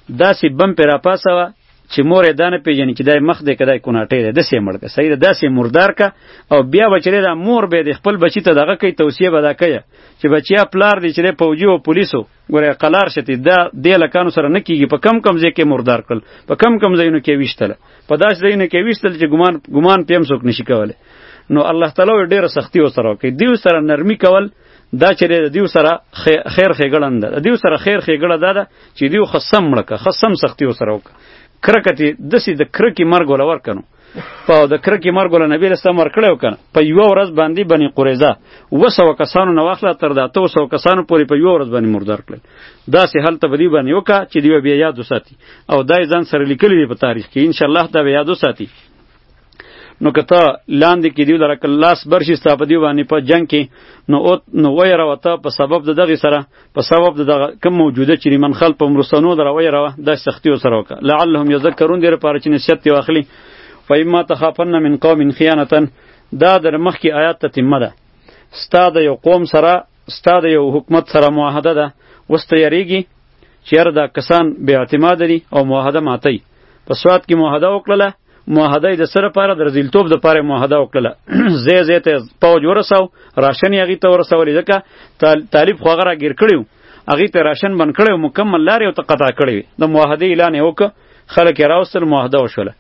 داسې بم پې راپاسوه چې مور یې دا نه پېژني چې دا یې مخ دی که دا یې کوناټی دی داسې یې مړ که صحیح ده داسې یې مردار که او بیا به چې دی دا مور به یې د خپل بچي ته دغه کوي توصیه به دا کوي چې بچیا پلار دی چې دی پوجي او پولیسو ګوره قلار شتي دا دې لکانو سره نه کیږي په کم کم ځای کې مردار کړل په کم کم ځایونو کې ویشتل په داسې ځایونو کې ویشتل چې ګمان ګمان پېم څوک نشي کولی نو الله تعالی ډېره سختی وسره کوي دیو سره نرمي کول دا چې د دیو سره خیر خېګړن ده د دیو سره خیر خېګړه دا ده چې دیو خصم مړکه خصم سختی وسره وک کرکتی دسی د کرکی مرګ ولا ورکنو په د کرکی مرګ ولا نبی رسول الله ورکړیو کنه په یو ورځ باندې بنی قریزه وسو کسانو نو واخله تر دا تو سو کسانو پوری په یو ورځ باندې مردار کړل دا سه حالت بدی باندې وکا چې دیو بیا یاد وساتي او دای ځان سره لیکلی په تاریخ کې ان شاء الله دا بیا یاد وساتي نو که ته لاندې کې دیو لره که لاس برشي ستا په دیو باندې په جنګ کې نو اوت نو ویره وته په سبب د دغه سره په سبب د دغه کم موجوده چې من خل په مرسنو در ویره وه د سختیو سره وکړه لعلهم یذکرون دې لپاره چې نصیحت واخلي فإما تخافن من قوم خیانتا دا در مخ کې آیات ته تمه ده ستا د یو قوم سره ستا د یو حکومت سره معاهده ده وسته یریږي چې دا کسان بې اعتماد دي او معاهده ماتي په سواد کې معاهده وکړله معاهده د سره پاره د رزیلتوب د پاره معاهده وکړه زه زه ته پوج ورساو راشن یغی ته ورسول ځکه طالب خو غره گیر کړیو هغه ته راشن بن کړیو مکمل لارې او ته قطع کړی د معاهده اعلان وک خلک راوستل معاهده وشوله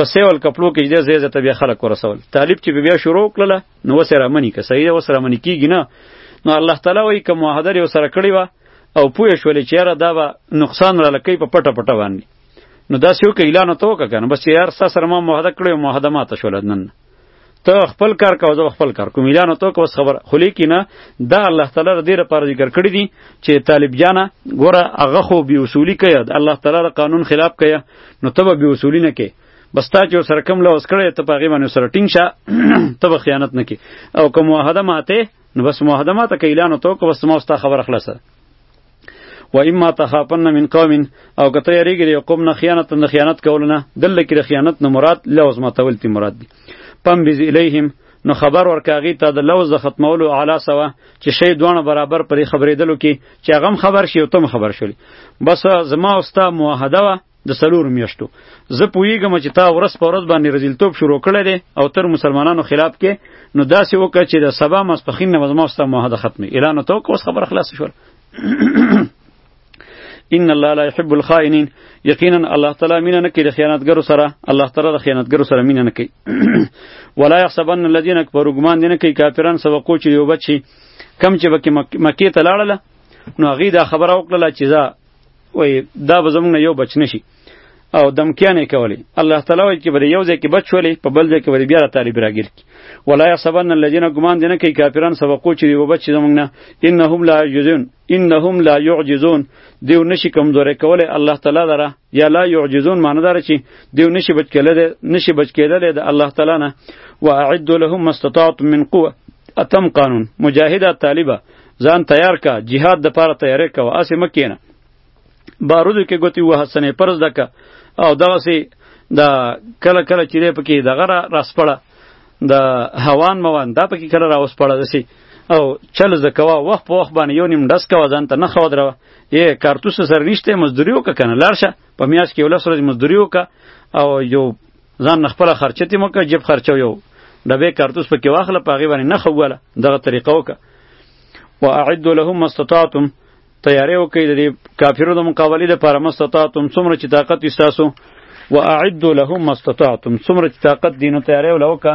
په سیول کپلو کې دې زیزه ته بیا خلک ورسول طالب چې بیا شروع کړله نو وسره منی که صحیح وسره منی کیږي نه نو الله تعالی وایي که معاهده یې وسره کړې وه او پوه شولې چې یاره دا به نقصان را لکوي په پټه پټه باندې نو دا سیو که اعلان ته وکړه کنه بس یار ستا سره ما معاهده کړې او معاهده ماته شول نن ته خپل کار کوه زه خپل کار کوم اعلان ته کوس خبر خو لیکنه دا الله تعالی ر دې لپاره ذکر کړی دي چې طالب جانا ګوره هغه خو بی اصولی کوي الله تعالی ر قانون خلاف کوي نو ته به بی اصولی نه کې بس تا چې سره کم لوس کړی ته په هغې باندې سره ټینګ شه ته به خیانت نه کې او که معاهده ماته نو بس معاهده ماته که اعلان ته وکړه بس ما ستا خبره خلاصه و اما تخافن من قوم او کته یریګری یو قوم نه خیانت نه خیانت کولنه دل کې خیانت نه مراد لوز ماتول تی مراد دی پم بز الیهم نو خبر ورکاغی ته د لوز د ختمولو اعلی سوا چې شی دوانه برابر پرې خبرېدلو کې چې غم خبر شي او تم خبر شول بس زما اوستا معاهده وا د سلور میاشتو زه پوهیږم چې تا ورس په ورځ باندې رزیلتوب شروع کړی دی او تر مسلمانانو خلاف کې نو داسې وکړه چې د سبا ماسپخین نه زما ستا معاهده ختمه اعلان تو کوس خبر خلاص شول ان الله لا يحب الخائنين یقینا الله تعالی مینه نه کوي د خیانتګرو سره الله تعالی د خیانتګرو سره مینه نه کوي ولا يحسبن الذين كفروا ګمان دي نه کوي کافران سبقو چې یو بچي کم چې بکې مکې ته لاړله نو هغې دا خبره وکړله چې زه وای دا به زمونږ نه یو بچ نشي او دمکیان یې کولې الله تعالی وایي چې بده یو ځای کې بچ شولې په بل ځای کې بده بیا را طالب راګیر کی ولا یحسبن الذین ګمان دینه کوي کافران سبقو چې یو بچ زمونږ نه انهم لا یجزون انهم لا یعجزون دیو نشي کمزورې کولې الله تعالی دره یا لا یعجزون معنی دار چې دیو نشي بچ کېدل نشي بچ کېدل د الله تعالی نه واعد لهم ما استطعتم من قوه اتم قانون مجاهده طالبه ځان تیار کا جهاد د پاره تیارې کوه اسې مکینه بارودو کې ګوتی وه سنې پرز دکا او دغه سي دا کله کله چې دې پکې دغه را راسپړه د هوان موان دا پکې کله را وسپړه دسی او چل زکوا وخت په وخت باندې یو نیم ډس کوا ځان ته نه خو درو یې کارتوس سره نشته مزدوری وک کنه لارشه په میاش کې ولس ورځ مزدوری وک او یو ځان نه خپله خرچه تې مه کوه جیب خرچه یو ډبې کارتوس پکې واخله په هغې باندې نښه ووله دغه طریقه وکړه واعدو لهم ما استطعتم تیاری وکړئ د دې کافرو د مقابلې لپاره ما استطعتم څومره چې طاقت وي ستاسو واعدو لهم ما استطعتم څومره چې طاقت دي نو تیاری وله وکړه